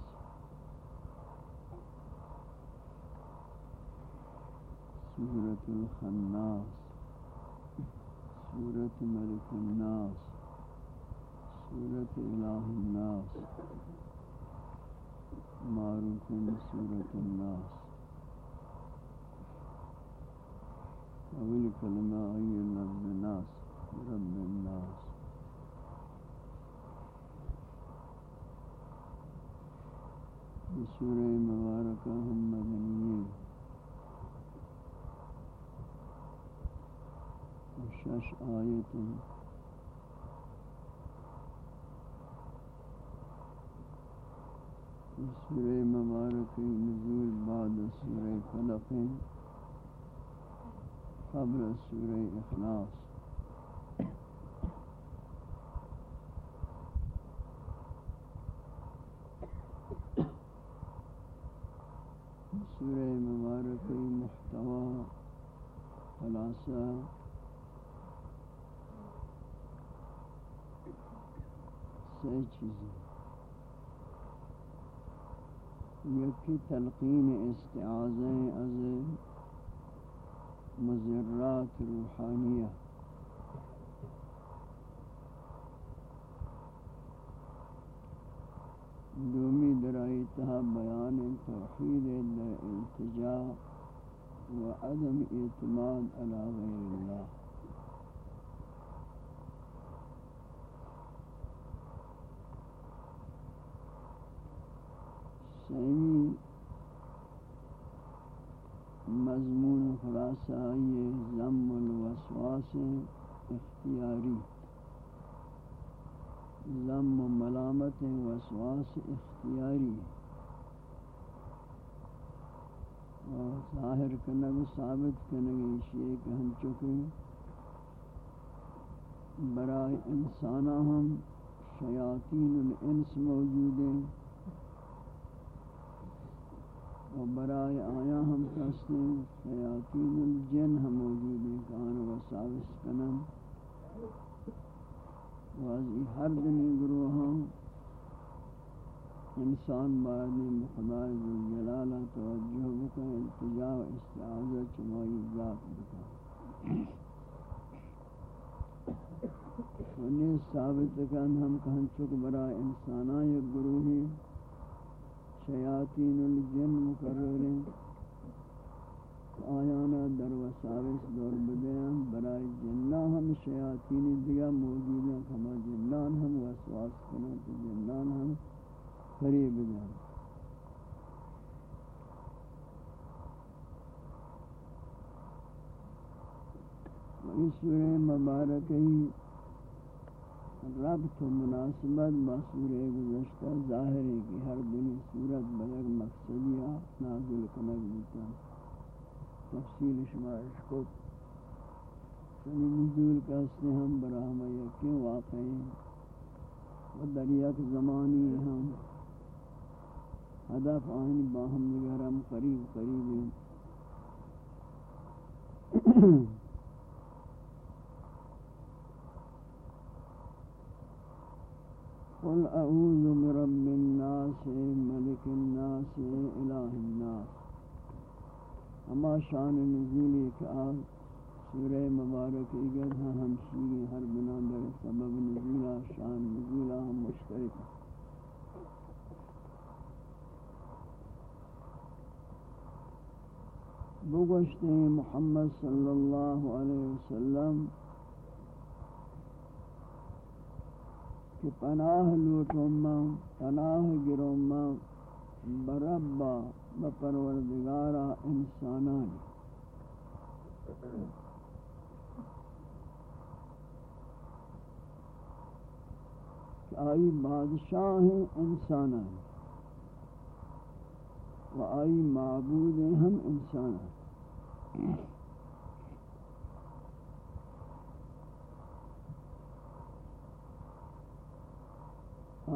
[SPEAKER 2] سورة الخناس سورة ملك الناس سورة إله الناس معروف بسورة الناس أول كلمة أي لفظ الناس رب الناس بسورة مباركة هم مدنيين وشش آية سورة مباركة نزول بعد سورة فلق قبل سورة إخلاص اچھا۔ خلاصة سی چیزیں۔ یکی تلقین استعاذیں از مزرات روحانیہ۔ دومی درائی تہا بیان توحید در التجاء و عدم اعتماد علی غیر اللہ سیمی مضمون خلاصہ یہ ضم الوسواس اختیاری. ضم و ملامت وسواس اختیاری. ظاہر کنگ، ثابت کنگ اشیئے کہ ہم چکے برائے انسانہ ہم شیاطین الانس موجود ہیں و برائے آیا ہم کہتے ہیں شیاطین الجن ہم موجود ہیں کان و ساوس کنم واضی ہر دنی گروہاں انسان بعد میں خدای ذوالجلالہ توجہ بکا التجاہ و استعاذہ چمائی ذات بکا انہیں ثابت کن ہم کہن چک برائے انسانہ یک گروہی، شیاطین الجن مقررین آیانا در وساوس دور بدیان برای جنان ہم شیاطین دیگا موجود ہیں ہما جنان ہم وسواس کریں تو جنان ہم قریب جان اس سورہ مبارک ہی ربط و مناسبت با سورہ گزشتہ ظاہر ہے کہ ہر دن صورت بلغ مقصدیہ نازل کنگ بیتا تفصیل شمارش کو چنی نزول کا اس نے ہم براہم یقین واقع ہیں؟ و در یک زمانی ہم۔ ہدف آئین باہم نگر ہم قریب قریب ہیں قل اعوذ برب الناس، ملک الناس، الہ الناس۔ ہما شان نزولی کہ آج سورہ مبارک اگر ہم شیری ہر بنا در سبب نزولہ، شان نزولہ ہم مشترک ہیں بگوشتے محمد صلی اللہ علیہ وسلم کہ پناہ لوٹوں میں پناہ گروں میں بربا بپروردگارا انسانانی آئی بادشاہ ہیں انسان و آئی معبود ہم انسان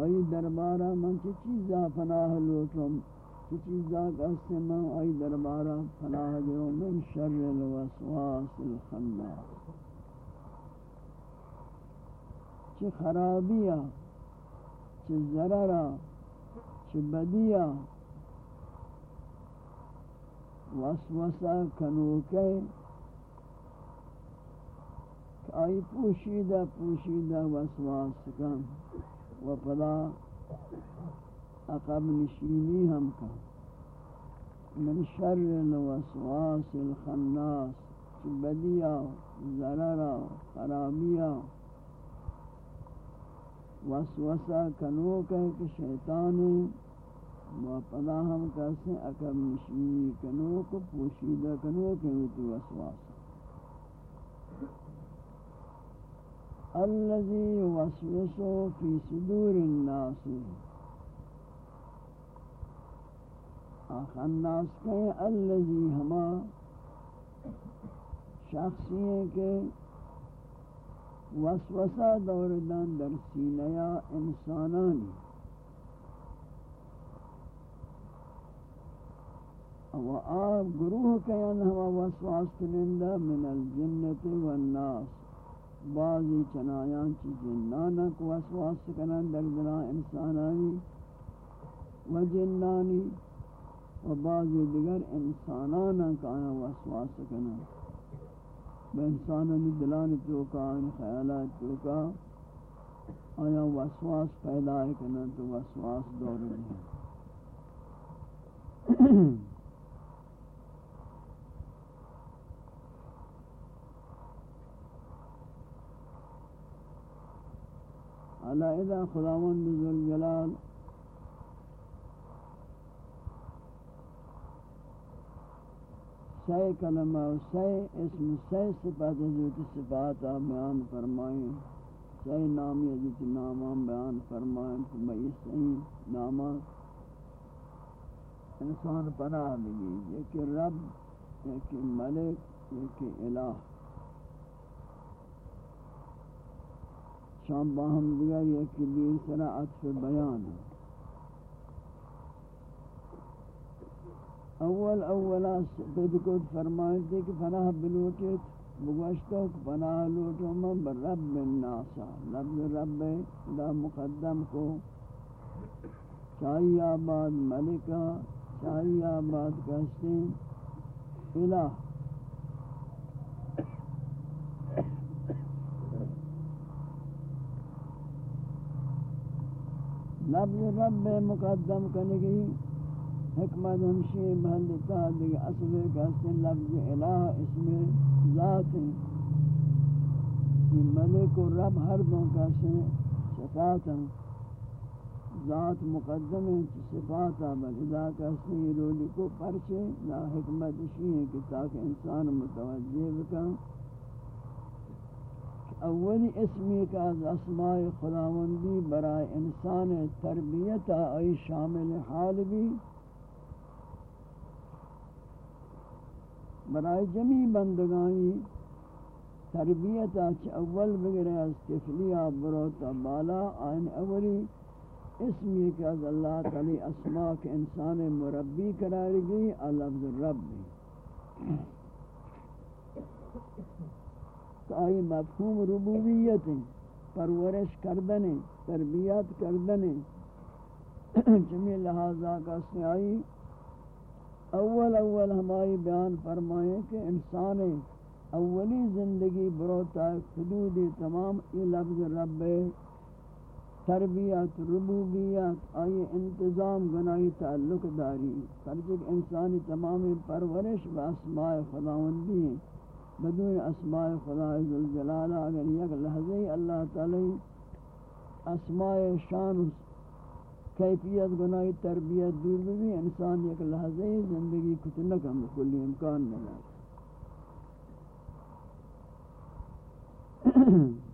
[SPEAKER 2] آئی دربارہ من چی چیزا پناہ لوٹم، چی چیزا کسی من آئی دربارہ پناہ جو من شر الوسواس الخناس چی خرابیہ چه ضرر چه بدیا وسوسه کنوکه که آئی پوشیدہ پوشیدہ وسواس کن و پدا عقب نشینی ہم کن. من شر الوسواس الخناس بدیا ضرر خرابیا وسوسہ کنو کہے کہ شیطان و پدا ہم کہتے اکم نشینی کنو کو پوشیدہ کنو کہے تو وسواسہ الذي وسوس في صدور الناس۔ آخر الناس کہیں الذي ہما شخصی ہے کہ وسوسہ دوردان در سینیا انسانانی۔ و آب گروہ کیان ہوا وسواس کنندہ من الجنت والناس بعضی چنایان چی جنانک وسواس کنند در دلا انسانانی و جنانی و بعضی دیگر انسانانک آیا وسواس کنند۔ بانسانانی دلان توکا ان خیالات توکا آیا وسواس پیدا ہے تو وسواس دور نہیں علی اذا خداوند ذو جلال سی کلمہ و سی اسم سی صفات حضرت صفات بیان فرمائیں۔ سی نامی حضرت نامان بیان فرمائیں۔ تو بئی سی نامان انسان پناہ بگی ایک رب، ایک ملک، ایک الہ۔ شام باہم دیگر ایک دیر سرا عطف بیان. اول اولا قد قد فرمائے کہ پناہ بلوٹت بگوشتو کہ پناہ لوٹو من بر رب الناسا. لفظ رب دا مقدم کو. چاہی آباد ملکہ چاہی آباد کہستے الہ لفظ رب مقدم کرنے کی حکمت ہمشی محلتا دیگه اصل کہتے ہیں لفظ الہ اسم ذات ہیں یہ ملک و رب ہر دوں کہتے ہیں صفات ذات مقدم ہیں صفات ہیں بل کہتے ہیں رولی کو پرچے لا حکمت شی ہے کہ تاکہ انسان متوجہ بکن۔ اولی اسمی کا از اسماء خداوندی برای انسان تربیت آئی شامل حال بھی برای جمی بندگانی تربیت اچ اول بغیر از تفلیہ بروتا بالا آئین اولی اسمی کہ از اللہ تعالی اسماء کے انسان مربی قرار گئی لفظ رب تو آئی مفہوم ربوبیت پرورش کردنے، تربیت کردنے۔ جمی لہذا کا سیائی اول اول ہماری بیان فرمائیں کہ انسان اولی زندگی بروتا حدود تمام یہ لفظ رب تربیت، ربوبیت، آئی انتظام گناہی تعلق داری۔ فرجک انسانی تمام پرورش و اسماء خداوندی ہیں۔ بدون اسماء خدا ذوالجلال اگر یک لحظے اللہ تعالی اسماء شان
[SPEAKER 1] کیفیت گناہی تربیت دور بھی انسان ایک لحظے زندگی کتنک ہم کلی امکان نہیں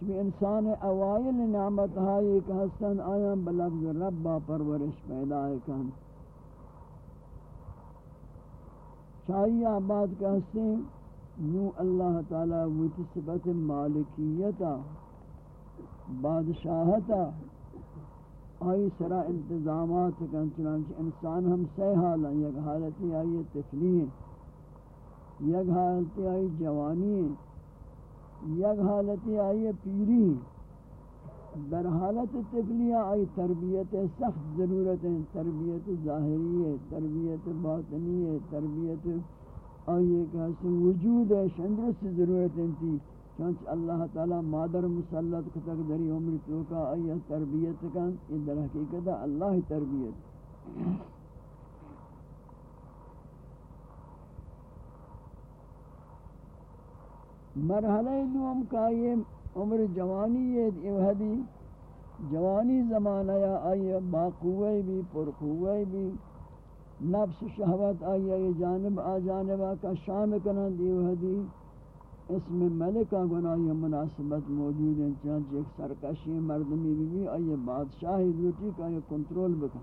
[SPEAKER 1] چمی انسان اوائل نعمت ہائی کہ حسن آیا بلفظ ربا پرورش پیدا کن. چاہیے آباد کا حسن نو اللہ تعالی ویتی صفت مالکیتا، بادشاہتا، آئی سرا انتظامات کن، چنانچہ انسان ہم سی حالا یک حالتی آئی تفلی یک حالتی آئی جوانی یک حالتی آئی پیری در حالت تفلیہ آئی تربیت سخت ضرورت ہے، تربیت ظاہری ہے، تربیت باطنی ہے، تربیت آئی کہ وجود ہے شندرس ضرورت ہے چونچہ اللہ تعالی مادر مسلط کتک دری عمر توکا آئی تربیت کن یہ در حقیقت اللہ تربیت۔ مرحلہ دوم کا یہ عمر جوانی یہ وحدی جوانی زمانہ یا آئی باقوی بھی پرقوی بھی، نفس شہوت آئی جانب آ جانبہ کا شام کنن دی وحدی اسم ملکہ گناہی مناسبت موجود ہیں چانچہ ایک سرکشی مردمی بھی بھی آئی بادشاہی روٹی کا یہ کنٹرول بکن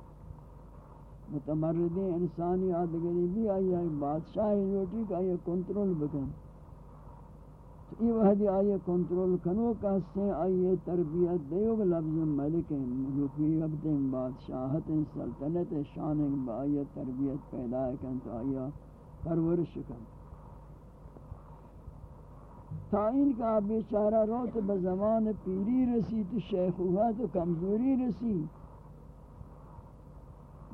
[SPEAKER 1] متمردین انسانی آدگری بھی آئی بادشاہی روٹی کا یہ کنٹرول بکن یہ وحدی آئیے کنٹرول کنو کہستے آئیے تربیت دیوگ لفظ ملک ملوکی بادشاہت سلطنت شان با آئیے تربیت پیدا کن تو آئیے پرورش کن. تائین کا بیچارہ روت بزمان پیری رسی تو شیخوہت و کمزوری رسی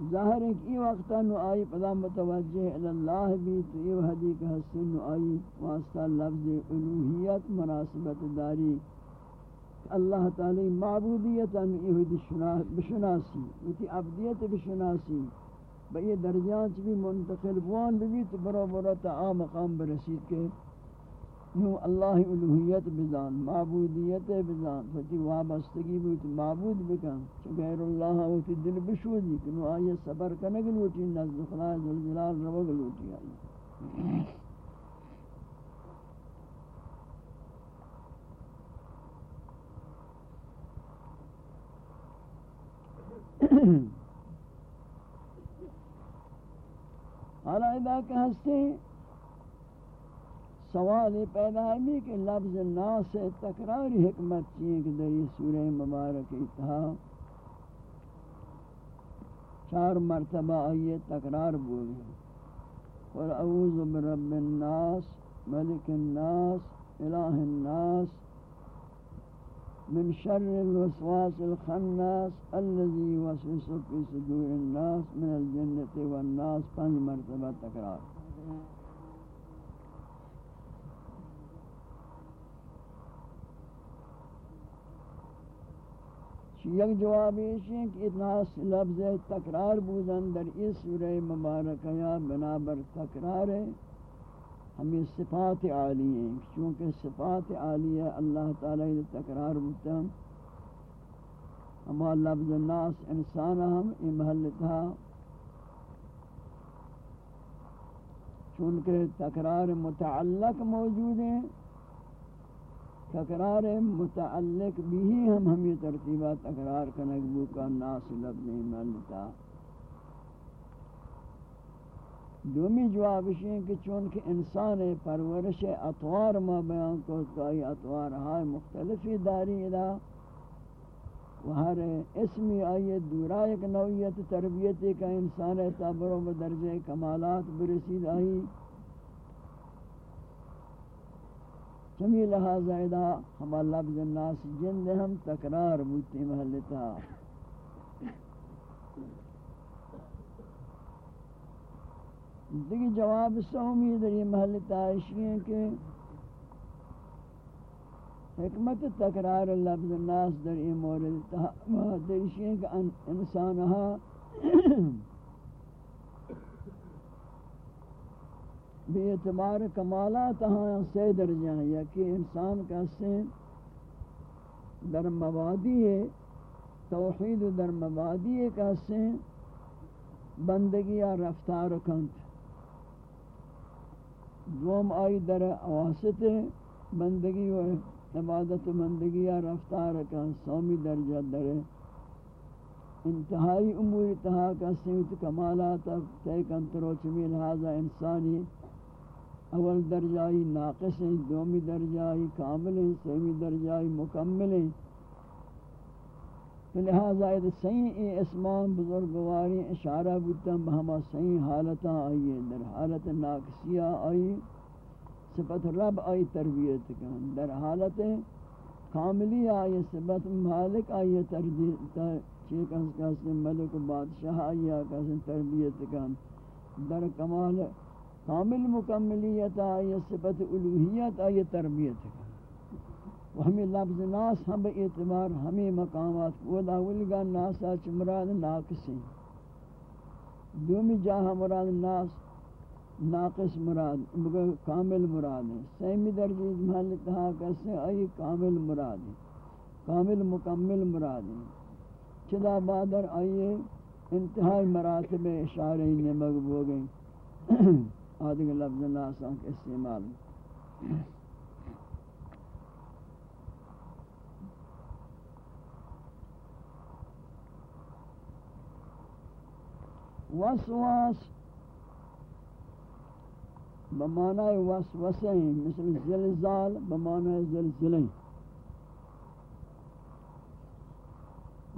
[SPEAKER 1] ظاہر ہے کہ یہ وقتا نو آئی پدا متوجہ اللہ بھی تو یہ حدیث حسن نو آئی واسطہ لفظ الوحیت مناسبت داری اللہ تعالی معبودیتا نو بشناسی وتی عبدیت بشناسی بئی درجان چی بھی منتقل بوان بھی تو برو برو تا مقام برسید کے نو اللہ الوحیت بزان معبودیت بزان فتی وابستگی بیت معبود بکن. غیر اللہ ہوتی دل بشودی کہ نو آئیے صبر کنگ لوٹی نزد خدا ذوالجلال روگ لوٹی آئی حالا ادا کہ ہستے سوال پیدا ہے کہ لفظ ناس تکراری حکمت چیئے کہ در یہ سورہ مبارک اتحا چار مرتبہ آئیے تکرار بولی قل اعوذ برب الناس، ملک الناس، الہ الناس، من شر الوسواس الخناس الذي يوسوس في صدور الناس، من الجنة والناس۔ پنج مرتبہ تکرار۔ یک جواب ہے کہ اتنا لفظ تکرار بودن در اس سورہ مبارکہ یا بنابر تکرار ہے، ہمیں صفات عالی ہیں۔ چونکہ صفات عالی ہے، اللہ تعالی تکرار بودتا ہما لفظ ناس انسان ہم یہ محل تھا۔ چونکہ تکرار متعلق موجود ہیں تکرار متعلق بھی ہم ہمیں ترتیبہ تکرار کنک بو کا ناس لفظ ملتا دومی جواب ہے کہ چونکہ انسان پرورش اطوار ما بیان کو کئی اطوار ہائے مختلفی داری ادا و ہر اسمی آئی دورا ایک نوعیت تربیت کا انسان تابروں بدرجہ کمالات برسید آئی۔ چمی لہذا ادا ہما لفظ الناس جند ہم تکرار بوتی محلتا دیکھ جواب سومی در یہ محلتا اشیاء ہیں کہ حکمت تکرار لفظ الناس در یہ مورد در اشیاء کہ انسانہا بے اعتبار کمالات ہاں سے درجہ ہیں یا کہ انسان کا سے در موادی ہے، توحید در مبادی ایک حسن بندگی یا رفتار کنت دوم آئی در اواسط بندگی و عبادت بندگی یا رفتار کنت سومی درجہ در انتہائی امور اتحا کا سیوت کمالات تے کنترو چمی لہذا انسانی اول درجائی، ناقص ہیں، دومی درجائی، کامل ہیں، سیمی درجائی، مکمل ہیں۔ لہذا یہ صحیح اسمان بزرگواری اشارہ بودتا بہما صحیح حالتا آئیے، در حالت ناقصیہ آئی، صفت رب آئی، تربیت کن۔ در حالت کاملی آئی، صفت مالک آئی، تربیت چیک اس کسی ملک بادشاہ آئی کسی تربیت کن۔ در کمال کامل مکملیت آئی صفت الوحیت آئی تربیت کن و ہمیں لفظ ناس ہم اعتبار، ہمیں مقامات وہ داولگا ناسا چمراد ناقصیں دومی جاہا مراد ناس، ناقص مراد کامل مراد ہے سیمی درجی محل کہا کیسے آئی؟ کامل مراد ہے کامل مکمل مراد ہے چدا بادر آئیے، انتہائی مراتب اشارہ ہی نمگ ہو گئی آدھگ لفظ ناسا کے استعمال وسواس بمعنی وسوسه مثل زلزال بمعنی زلزلیں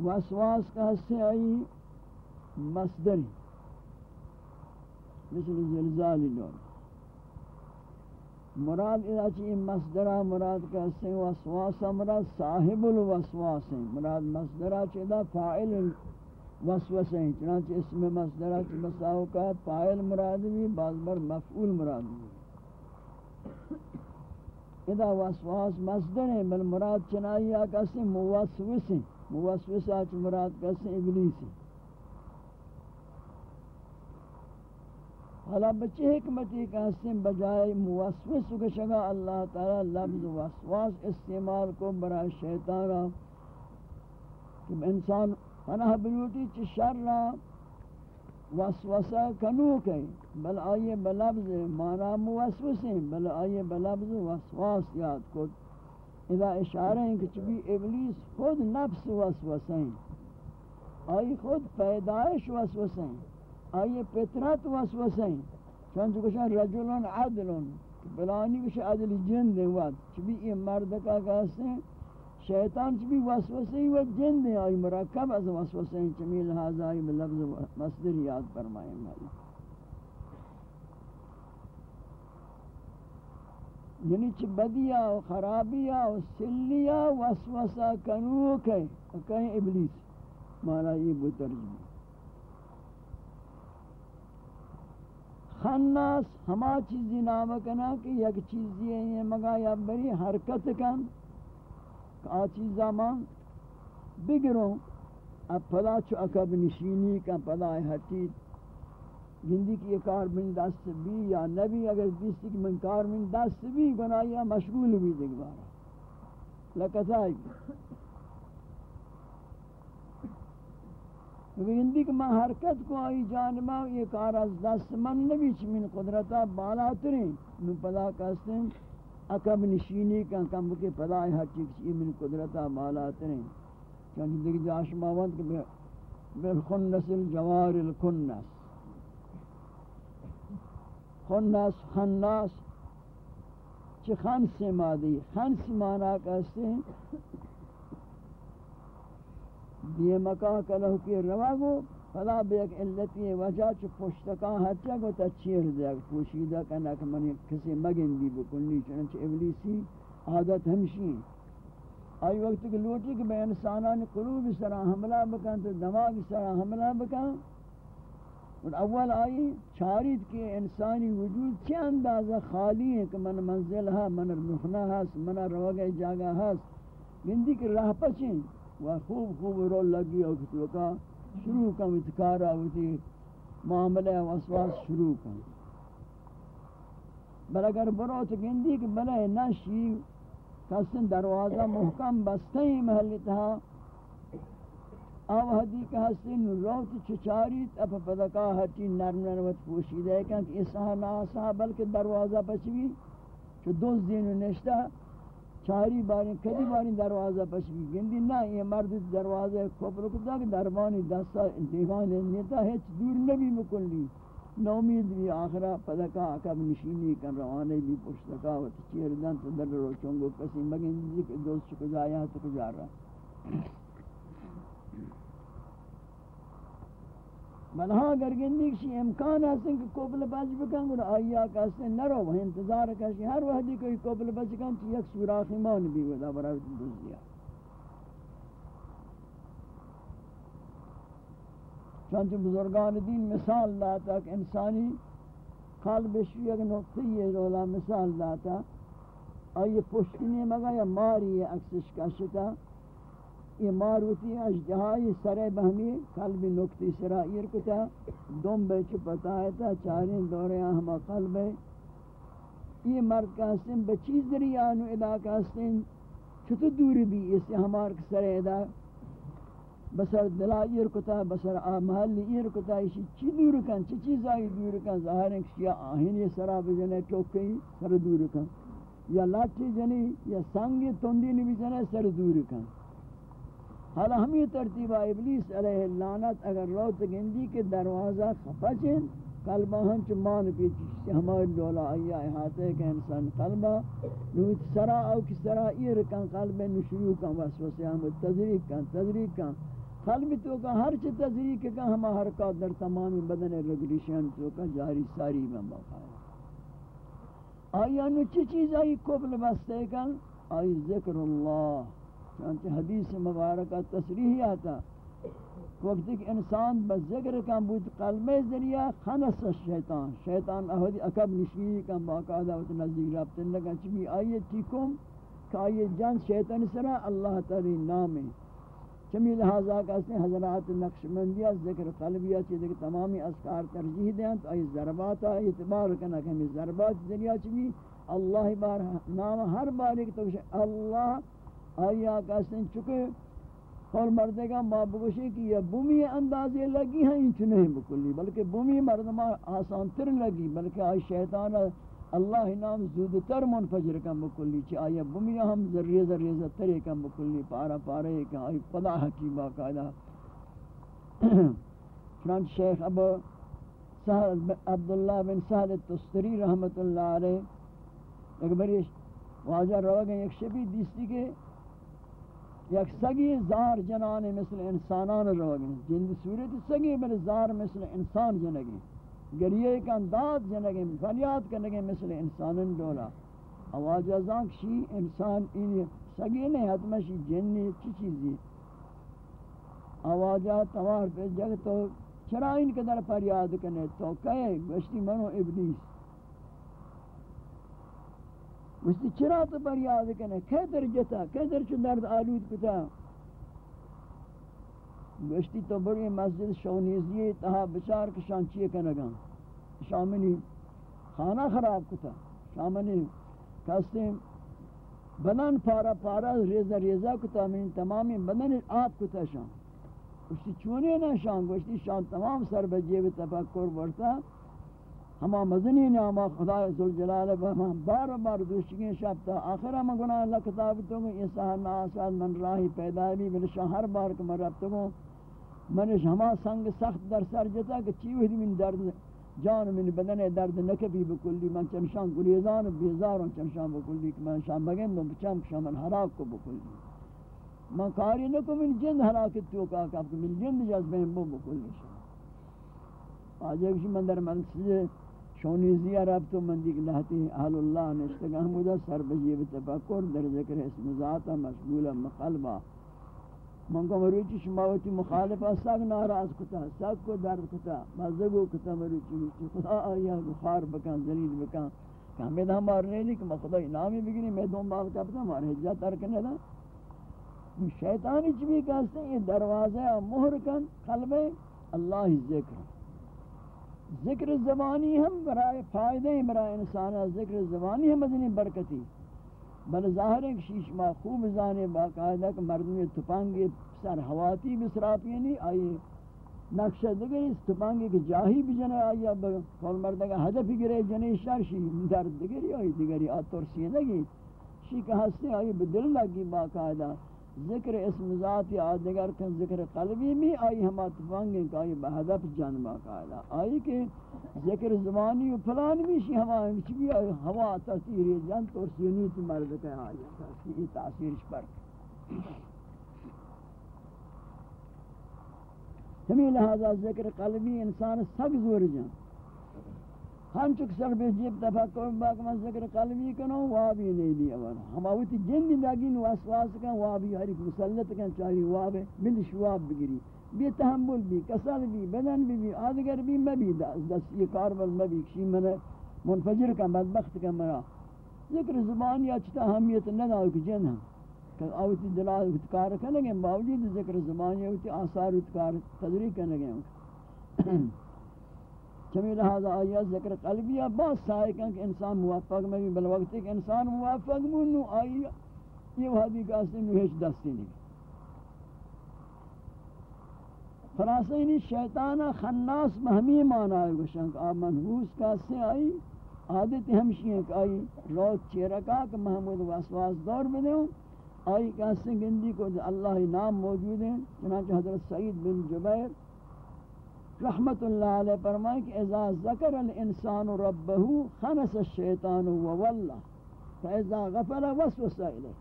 [SPEAKER 1] وسواس کا حصہ آئی مصدری مثل زلزال لون مراد اذا چی مصدرہ مراد کا حصہ وسواس مراد صاحب الوسواس ہیں مراد مصدرہ چیدہ فائل وسوسہ ہیں چنانچہ اسم مصدرہ کی مساوقات فائل مراد بھی بعض بار مفعول مراد بھی اذا وسواس مصدر ہیں بل مراد چنائی آکا سے موسوس ہیں موسوس آچ مراد کسے ابلیس ہیں حالا بچے حکمتی کا حسن بجائے موسوس کو شگا اللہ تعالی لفظ وسواس استعمال کو برای شیطانا کہ انسان پناہ بلوٹی چی شر را وسوسہ کنوک ہے بل آئیے بلبز مانا موسوس ہیں بل آئیے بلبز وسواس یاد کو اذا اشارہ ہیں کہ چبی ابلیس خود نفس وسوسہ ہیں آئی خود پیدائش وسوسہ ہیں آئی پترت وسوسہ چونچہ کشا رجلن عدلن بلانی کشا عدل جن دیں وقت چبی یہ مرد کا کہتے ہیں، شیطان چی بھی وسوسے و جن دے آئی مرکب از وسوسے چمی لہذا آئی بلفظ مصدر یاد فرمائیں گا۔ یعنی چی بدیا و خرابیا و سلیا وسوسہ کنوک ہے کہیں ابلیس مانا یہ بترجمہ خناس، ہما چیزی نام کنا کہ یک چیزی ہے مگا یا بری حرکت کن۔ آ چیزا من بگروں، اب پدا چو اکب نشینی کا پدا ہٹی گندی کی کار من دست بھی یا نبی، اگر دیستی کی من کار من دست بھی گناہیا مشغول بھی دیکھ بارا۔ لکتائی گندی کی من حرکت کو آئی جانبا یہ کار از دست من نبی چی من قدرتا بالا ترین۔ من پدا کہتے ہیں اکب نشینی کا کم کے پدائے حقیق چی من قدرتا بالا ترین۔ چونکہ دیکھ جاش ماوند کہ بالخنس الجوار الکنس خنس، خناس، چی خنس مادی؟ خنس مانا کہتے ہیں دیمکا کلہو کی روا گو، فلا بیک علتی وجہ چ پشتکان ہچا کو تا چیر دے پوشیدہ کنا کہ منی کسی مگن بھی بکنی چنانچہ ابلیسی عادت ہمشی۔ آئی وقت کہ لوٹی کہ بے انسانان قلوب سرا حملہ بکن تو دماغ سرا حملہ بکن۔ اور اول آئی چارید کے انسانی وجود چی اندازہ خالی ہے کہ من منزل ہے من رخنہ ہے من روگہ جاگہ ہے گندی کی راہ پچیں۔ وہ خوب خوب رو لگی اور کتو کا شروع کم اتکارا ہوتی معاملہ وسواس شروع کم۔ بل اگر برو تو گندی کہ بلے نشی، کسن دروازہ محکم بستے ہی محلی تہا آوہدی کا حسن روت چچاری تپ پدکا ہٹی نرم نروت پوشید ہے کہ اس ناسا بلکہ دروازہ پچوی، چو دوز دین نشتا چاری باری کدی باری دروازہ پشکی گندی؟ نا یہ مرد دروازہ کھوپر کتا کہ دربانی دستا دیوان نیتا ہے دور نبی مکلی. نومید بھی آخرہ پدکا اکب نشینی کن روانے بھی پشتکا و تچیر دن تو در رو چونگو کسی، مگن دیدی کہ دوست چکو جایا تو کجا رہا؟ بلہا اگر گندی کسی امکان حسن کہ کوبل بچ بکن گنا گوڑا آئیا کسی نرو وہ انتظار کسی ہر وحدی کوئی کوبل بچ کن چی یک سوراخ ایمان بھی ودا برای دوز دیا چانچہ بزرگان دین مثال لاتا کہ انسانی قلب شوی ایک نقطی ہے رولا مثال لاتا آئیے پشکنی مگا یا ماری ہے اکسش کشتا۔ یہ ماروتی اجدہائی سرے بہمی قلب نکتی سرائیر کتا دوم بے چپتا ہے تا چارین دورے ہما قلب۔ یہ مرد کا حسن بچیز دریانو ادا کا حسن چھتو دوری بھی اس سے ہمار سرے ادا بسر دلا ایر کتا بسر محلی ایر کتا اسی چی دور کن، چی چیز آئی دور کن، ظاہر ہے کہ آہین یہ سرا بجنے ٹوکئی سر دور کن۔ یا لاٹھی جنی، یا سنگی تندی نبی جنے سر دور کن۔ حالا ہمیں ترتیبہ ابلیس علیہ اللعنت اگر روت گندی کے دروازہ خفچن قلبہ ہم چمان پیچی سے ہمارے دولا آیا احاطے کہ انسان قلبہ نویت سرا او کی سرا ایر کن قلب نشریو کن وسوسے ہم تذریق کن تذریق کن۔ قلب تو کا ہر چی تذریق کن، ہما حرکات در تمامی بدن رگریشن تو کا جاری ساری میں موقع ہے۔ آیا نو چی چیز آئی قبل بستے کن؟ آئی ذکر اللہ۔ چانچہ حدیث مبارکہ تصریح آتا وقت کہ انسان بس ذکر کم بود، قلب ذریعہ، خنس شیطان. شیطان اہدی اکب نشیئی کم باقاعدہ وقت نزدیک رابطن لگا چمی آئیے تیکم کہ آئیے جان شیطان سرا اللہ تعالی نام چمی لہذا کہتے ہیں حضرات نقشمندیہ ذکر قلبیہ چیزے کہ تمامی اذکار ترجیح دیں تو آئی ضربات اعتبار کرنا کہ ہمیں ضربات ذریعہ چمی اللہ بار، نام ہر بار ایک تو اللہ آیا کہتے چکے، اور مردے کا ماں بگوشی کہ یہ بومی اندازے لگی ہیں، انچ نہیں بکلی، بلکہ بومی مردمہ آسان تر لگی، بلکہ آئی شیطان اللہ نام زودتر منفجر کم بکلی، چی آیا بومی ہم ذریعہ ذریعہ ترے کم بکلی، پارا پارے کہ آئی پدا حکیم باقاعدہ۔ فرانچ شیخ ابو عبداللہ بن سہل تستری رحمت اللہ علیہ ایک واجہ رو گئے ایک شبی دیستی کے یک سگی زار جنان مثل انسانان روگن جند صورت سگی بل زار مثل انسان جنگی. گریے کا انداز جنگی، فریاد کرنگی مثل انسانن دولا. آواز ازان کشی انسان این سگی نہیں حتما شی جنی چی چیزی؟ آوازہ توار پہ جگ تو چرا ان قدر فریاد کرنے تو کہے گشتی منو ابلیس. مجھتی چرا تو پر یاد کنے کیدر جتا کیدر چو درد آلود کتا گشتی تو بڑی مسجد شونیزی تہا بچار کشان چیئے کنگا شامنی خانہ خراب کتا شامنی کستے بدن پارا پارا ریزہ ریزہ کتا من تمامی بدن آپ کتا شان گشتی چونے نا شان گشتی شان تمام سر بجیب تفکر برتا ہما مزنی نعمہ خدا ذوالجلال و بار بار دوشگین شب تا آخر ہم گناہ اللہ کتاب تو گو یہ سہر ناساد من راہی پیدا بھی بلشا ہر بار کہ من رب تو گو منش ہما سنگ سخت در سر جتا کہ چیوہ دی من درد، جان من بدن درد نکبی بکلی، من چمشان گلیزان بیزاروں چمشان بکلی کہ من شان بگن دو بچام کشان من حراک کو بکلی. من کاری نکو من جند حراکت تو کا کہ من جند جذبین بو بکلی شان آجے کشی من در منسجد شونیزی عرب تو من دیکھ لہتی اہل اللہ نشتگاہ مدہ سر بجیب تفکر در ذکر اسم ذاتا مشغولا مقلبا من کو مروچی شماوتی مخالفہ ساک ناراض کتا ساک کو درد کتا مزگو کتا مروچی مروچی، خدا آیا بخار بکن، زلیل بکن، کہ ہمیں دا مارنے لی، کہ میں خدا انامی بگنی، میں دون بال کپتا ہمارے حجہ ترکنے دا۔ شیطانی چبی کہتے ہیں یہ دروازہ مہر کن، قلب اللہ ذکر۔ ذکر زبانی ہم برائے فائدے برائے انسان ذکر زبانی ہم ادنی برکتی بل ظاہر ہے کہ شیش ما خوب زانے باقاعدہ کہ مردمی تپانگی سر ہواتی بسراپی نہیں، آئی نقشہ دگر اس تپانگی کہ جاہی بھی جنے آئی، اب کول مردگا حدفی گرے جنے شرشی درد دگری آئی، دگری آتور سینگی شی کہ ہستے آئی؟ بدل لگی باقاعدہ۔ ذکر اسم ذات آدگر کن ذکر قلبی بھی آئی ہما تفانگیں کہ آئی بہدف جانبا قائلہ۔ آئی کہ ذکر زمانی و پلان بھی شی ہما ہمچ بھی آئی ہوا تاثیر جان تو سینیت مرد کہ آئی تاثیر تاثیرش پر۔ ہمیں لہذا ذکر قلبی انسان سب زور جان۔ ہم چک سر بے جیب تفکر باک من ذکر قلبی کنو وابی نہیں دی اول ہم آوتی جن لگین واسواس کن، وابی ہر ایک مسلط کن، چاہی واب بلش واب بگری بی تحمل بھی کسل بھی بدن بھی بھی آدگر بھی مبی دست یہ کاربل مبی کشی من منفجر کن، بدبخت کن مرا. ذکر زبانی اچتا ہمیت نداو کہ جن ہم کہ آوتی دلال اتکار کنگے باوجود ذکر زبانی آوتی آثار اتکار تدری کنگے چمی لہذا آیا ذکر قلبیہ بہت سائے کہ انسان موفق میں بھی بلوقت کہ انسان موفق منو آیا یہ وحدی کا اصلی نوہش دستی نہیں۔ خلاصہ انہی شیطان خناس مہمی مانا ہے گوشن کہ آپ منحوس کا سے آئی، عادت ہمشی ہیں کہ آئی روت چیرکا کہ محمود واسواس دور بدے ہوں آئی کہ سے گندی کو اللہ نام موجود ہیں، چنانچہ حضرت سعید بن جبیر رحمت اللہ علیہ فرمائے کہ اذا ذکر الانسان ربہ خنس الشیطان وواللہ فاذا غفل وسوس الیہ۔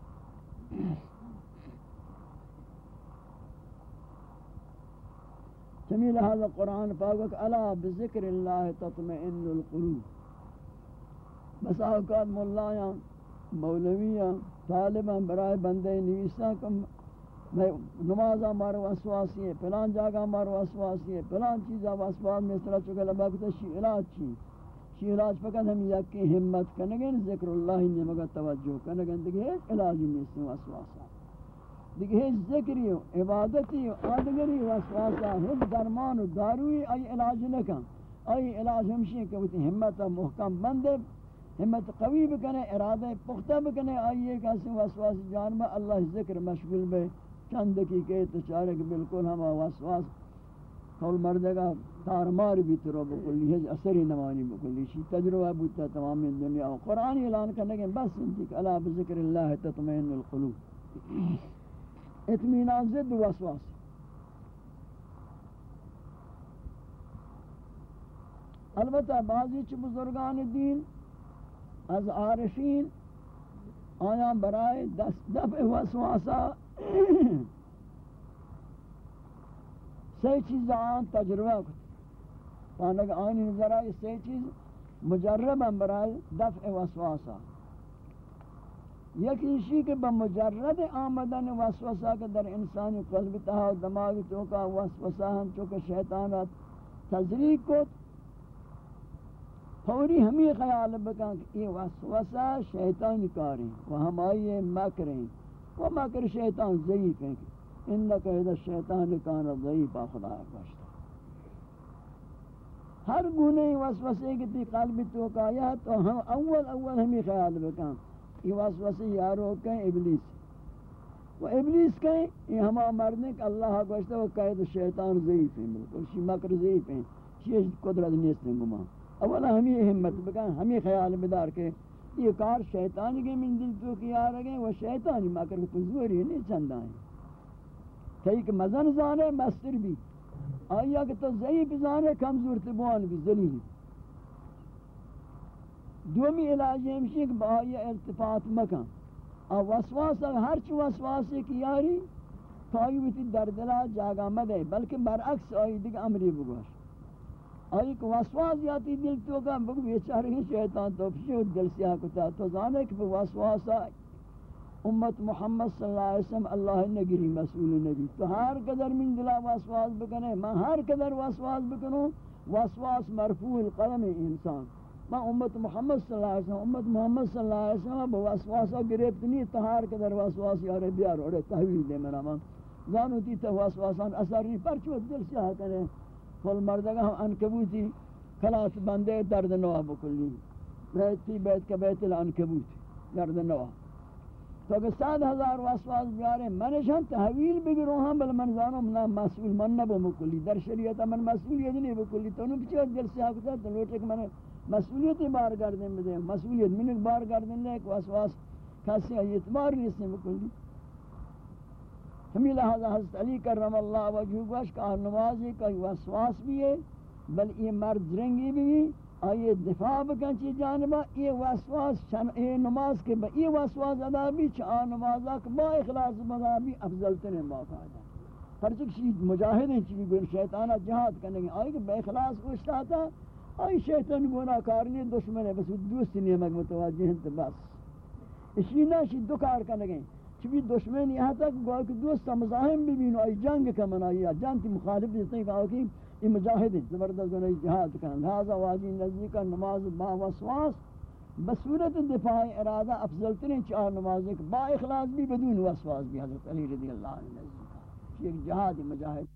[SPEAKER 1] جمیل هذا قرآن پاک الا بذکر اللہ تطمئن القلوب۔ بس اوقات مولانا، مولویاں، طالباں، برائے بندے نویسا کم میں نماز ہمارا وسواسی ہے پلان جگہ ہمارا وسواسی ہے پلان چیز وسواس میں طرح چکے لبا کہ شی علاج چی۔ شی علاج فقط ہم یکی ہمت کرنگے ذکر اللہ نے مگر توجہ کرنگے دیکھے علاج نہیں اس وسواسا دیکھے ذکری عبادتی آدگری وسواسا ہم درمان و داروی ای علاج نکن ای علاج ہمشی کہ وہ ہمت محکم بندے، ہمت قوی بکنے، ارادہ پختہ بکنے۔ آئیے کہ اسے وسواس جانبہ اللہ ذکر مشغول بے۔ چند دقیقے تو چارے بالکل ہم واسواس قول مردگا تارمار بھی ترو بکلی ہے اثری نوانی بکلی۔ شی تجربہ بوتا تمام دنیا۔ و قرآن اعلان کرنے کے بس انتی اللہ بذکر اللہ تطمئن القلوب۔ اتمینان زد واسواس البتہ بعضی چھ بزرگان دین از عارفین آیا برائے دست دفع وسواسا سی چیز آن تجربہ کت پانک آنی نظر آئی سی چیز مجرب برای دفع وسواسا یکی شی کہ بمجرد آمدن وسوسا کہ در انسانی قلب تہا و دماغ چوکا وسوسا ہم چوکا شیطانات تذریق کت فوری ہمیں خیال بکن کہ یہ وسوسہ شیطان کاریں وہ ہم آئیے مکریں وہ مکر شیطان ضعیف ہیں انکہ اذا شیطان کان ضعیف خدا اکباشتا ہر گنے وسوسے کی تی قلب تو کایا تو ہم اول اول ہمیں خیال بکن۔ یہ وسوسے یارو کہیں ابلیس۔ وہ ابلیس کہیں یہ ہما مرنے کہ اللہ اکباشتا وہ قید شیطان ضعیف ہیں، بالکل شی مکر ضعیف ہیں۔ شی قدرت نیست ہیں گمان۔ اولا ہمیں ہمت بکن، ہمیں خیال بدار کے یہ کار شیطانی کے من دل تو کیا رگے وہ شیطانی مکر کو زوری نہیں چندہ ہیں کئی کہ مزن زانے مستر بھی۔ آیا کہ تو ضعیف زانے کمزور تبوان بھی، ذلیل۔ دومی علاج ہمشی کہ بآیا ارتفاعت مکن۔ اور وسواس ہر چو وسواس کی یاری تو آئی بیتی دردلہ جاگا مدے، بلکہ برعکس آئی دیکھ امری بگوش آئی کہ واسواس یاتی دل تو کا بگو بیچارے ہیں شیطان تو پشو دل سیاہ کتا، تو زانے کہ واسواسا امت محمد صلی اللہ علیہ وسلم اللہ نگری مسئول نبی تو ہر قدر من دلا واسواس بکنے، میں ہر قدر واسواس بکنوں واسواس مرفوع القلم انسان۔ میں امت محمد صلی اللہ علیہ وسلم، امت محمد صلی اللہ علیہ وسلم بواسواسا گرفت نہیں تہار قدر واسواس یارے بیار اور تحویل دے میرا من۔ زانو تی تو واسواسان اثر نہیں پرچو دل سیاہ کرے فل مردگا ہم انکبوتی، خلاص بندے درد نوا بکلی۔ بیتی بیت کا بیت الانکبوت درد نوا۔ تو کہ سات ہزار واسواس بیارے منشان تحویل بگرو ہاں بل من زانو منا مسئول من نبو مکلی در شریعت من مسئولیت نہیں بکلی۔ تو انہوں پچھو دل سے آکتا تو لوٹے کہ من مسئولیت بار گردن بدے۔ مسئولیت من بار گردن لے ایک واسواس کسی اعتبار نہیں سے بکلی۔ ہمیں لہذا حضرت علی کرم اللہ وجہ گوش کہ نمازی کا واسواس بھی ہے، بل یہ مرد رنگی بھی آئیے دفاع بکن چی جانبا، یہ واسواس چن اے نماز کے با یہ واسواس ادا بھی چاہ نمازا کہ با اخلاص بدا بھی افضل ترین باقا جا پرچک چیز مجاہد ہیں چیز گوئر شیطانہ جہاد کرنے گے آئی کہ بے اخلاص کوشتا تھا آئی شیطان گونا کارنی دشمن ہے بس دوستی نیمک متوجہ ہیں، تو بس۔ اسی نہ ناشی دو کار کرنے گے چبی دشمن یہاں تک گویا کہ دوست مزاحم بھی بینو ای جنگ کا منائی جنگ کی مخالف دیتے ہیں کہ یہ مجاہد زبردست گناہ جہاد کا لہذا واجی نزدیک نماز با وسواس بصورت دفاع ارادہ افضل ترین چار نمازیں با اخلاص بھی بدون وسواس بھی حضرت علی رضی اللہ عنہ نزدیک ایک جہاد مجاہد